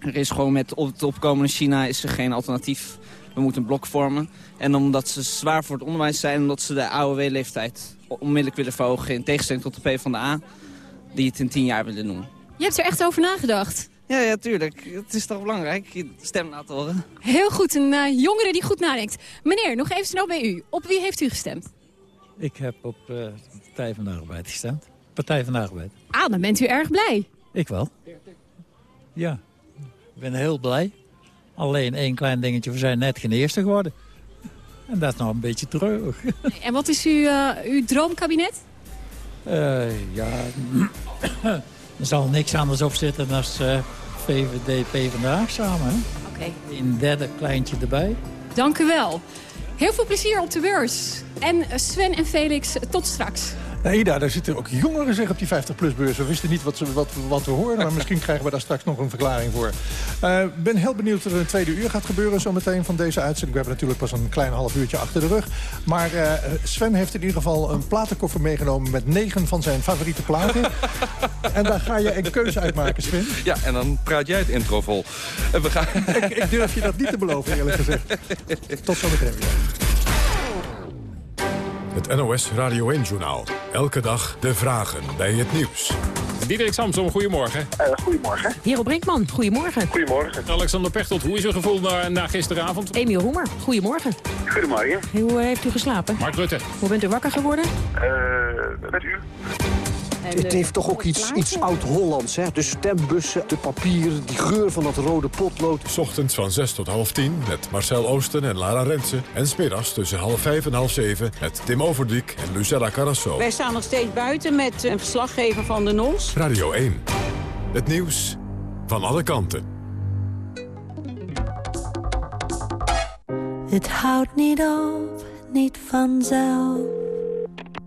Er is gewoon met het opkomende China is er geen alternatief. We moeten een blok vormen. En omdat ze zwaar voor het onderwijs zijn, omdat ze de AOW-leeftijd onmiddellijk willen verhogen... in tegenstelling tot de PvdA, die het in tien jaar willen doen. Je hebt er echt over nagedacht? Ja, ja, tuurlijk. Het is toch belangrijk, je stem laten horen. Heel goed, een uh, jongere die goed nadenkt. Meneer, nog even snel bij u. Op wie heeft u gestemd? Ik heb op uh, de Partij van de Arbeid gestemd. Partij van de Arbeid. Ah, dan bent u erg blij. Ik wel. Ja, ik ben heel blij. Alleen één klein dingetje, we zijn net geen eerste geworden. En dat is nog een beetje treurig. En wat is uw, uh, uw droomkabinet? Uh, ja, er zal niks anders op zitten dan uh, VVD, PvdA samen. Oké. Okay. Een derde kleintje erbij. Dank u wel. Heel veel plezier op de beurs. En Sven en Felix, tot straks. Nou, Ida, daar zitten ook jongeren zeg, op die 50-plus-beurs. We wisten niet wat, ze, wat, wat we hoorden, maar misschien krijgen we daar straks nog een verklaring voor. Ik uh, ben heel benieuwd wat er het tweede uur gaat gebeuren zometeen van deze uitzending. We hebben natuurlijk pas een klein half uurtje achter de rug. Maar uh, Sven heeft in ieder geval een platenkoffer meegenomen met negen van zijn favoriete platen. en daar ga je een keuze uit maken, Sven. Ja, en dan praat jij het intro vol. En we gaan... ik, ik durf je dat niet te beloven, eerlijk gezegd. Tot zometeen weer. Het NOS Radio 1-journaal. Elke dag de vragen bij het nieuws. Diederik Samsom, goedemorgen. Uh, goedemorgen. Hero Brinkman, goedemorgen. Goedemorgen. Alexander Pechtold, hoe is uw gevoel na, na gisteravond? Emiel Hoemer, goedemorgen. Goedemorgen. Hoe heeft u geslapen? Mark Rutte. Hoe bent u wakker geworden? Uh, met u. Het heeft toch ook iets, iets oud-Hollands, hè? De stembussen, de papier, die geur van dat rode potlood. Ochtends van 6 tot half 10 met Marcel Oosten en Lara Rensen. En smiddags tussen half 5 en half 7 met Tim Overdiek en Lucella Carrasso. Wij staan nog steeds buiten met een verslaggever van de NOS. Radio 1. Het nieuws van alle kanten. Het houdt niet op, niet vanzelf.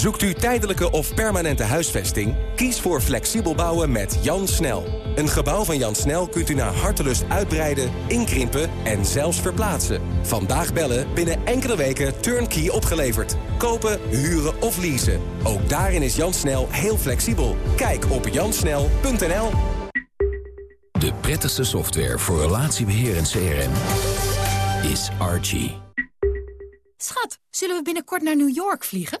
Zoekt u tijdelijke of permanente huisvesting? Kies voor flexibel bouwen met Jan Snel. Een gebouw van Jan Snel kunt u naar hartelust uitbreiden, inkrimpen en zelfs verplaatsen. Vandaag bellen, binnen enkele weken turnkey opgeleverd. Kopen, huren of leasen. Ook daarin is Jan Snel heel flexibel. Kijk op jansnel.nl. De prettigste software voor relatiebeheer en CRM is Archie. Schat, zullen we binnenkort naar New York vliegen?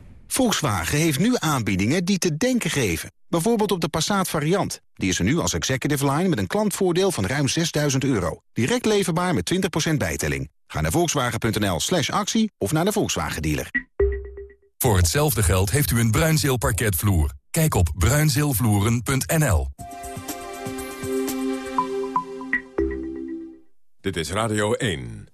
Volkswagen heeft nu aanbiedingen die te denken geven. Bijvoorbeeld op de Passat variant. Die is er nu als executive line met een klantvoordeel van ruim 6000 euro. Direct leverbaar met 20% bijtelling. Ga naar volkswagen.nl slash actie of naar de Volkswagen dealer. Voor hetzelfde geld heeft u een Bruinzeel parketvloer. Kijk op bruinzeelvloeren.nl. Dit is Radio 1.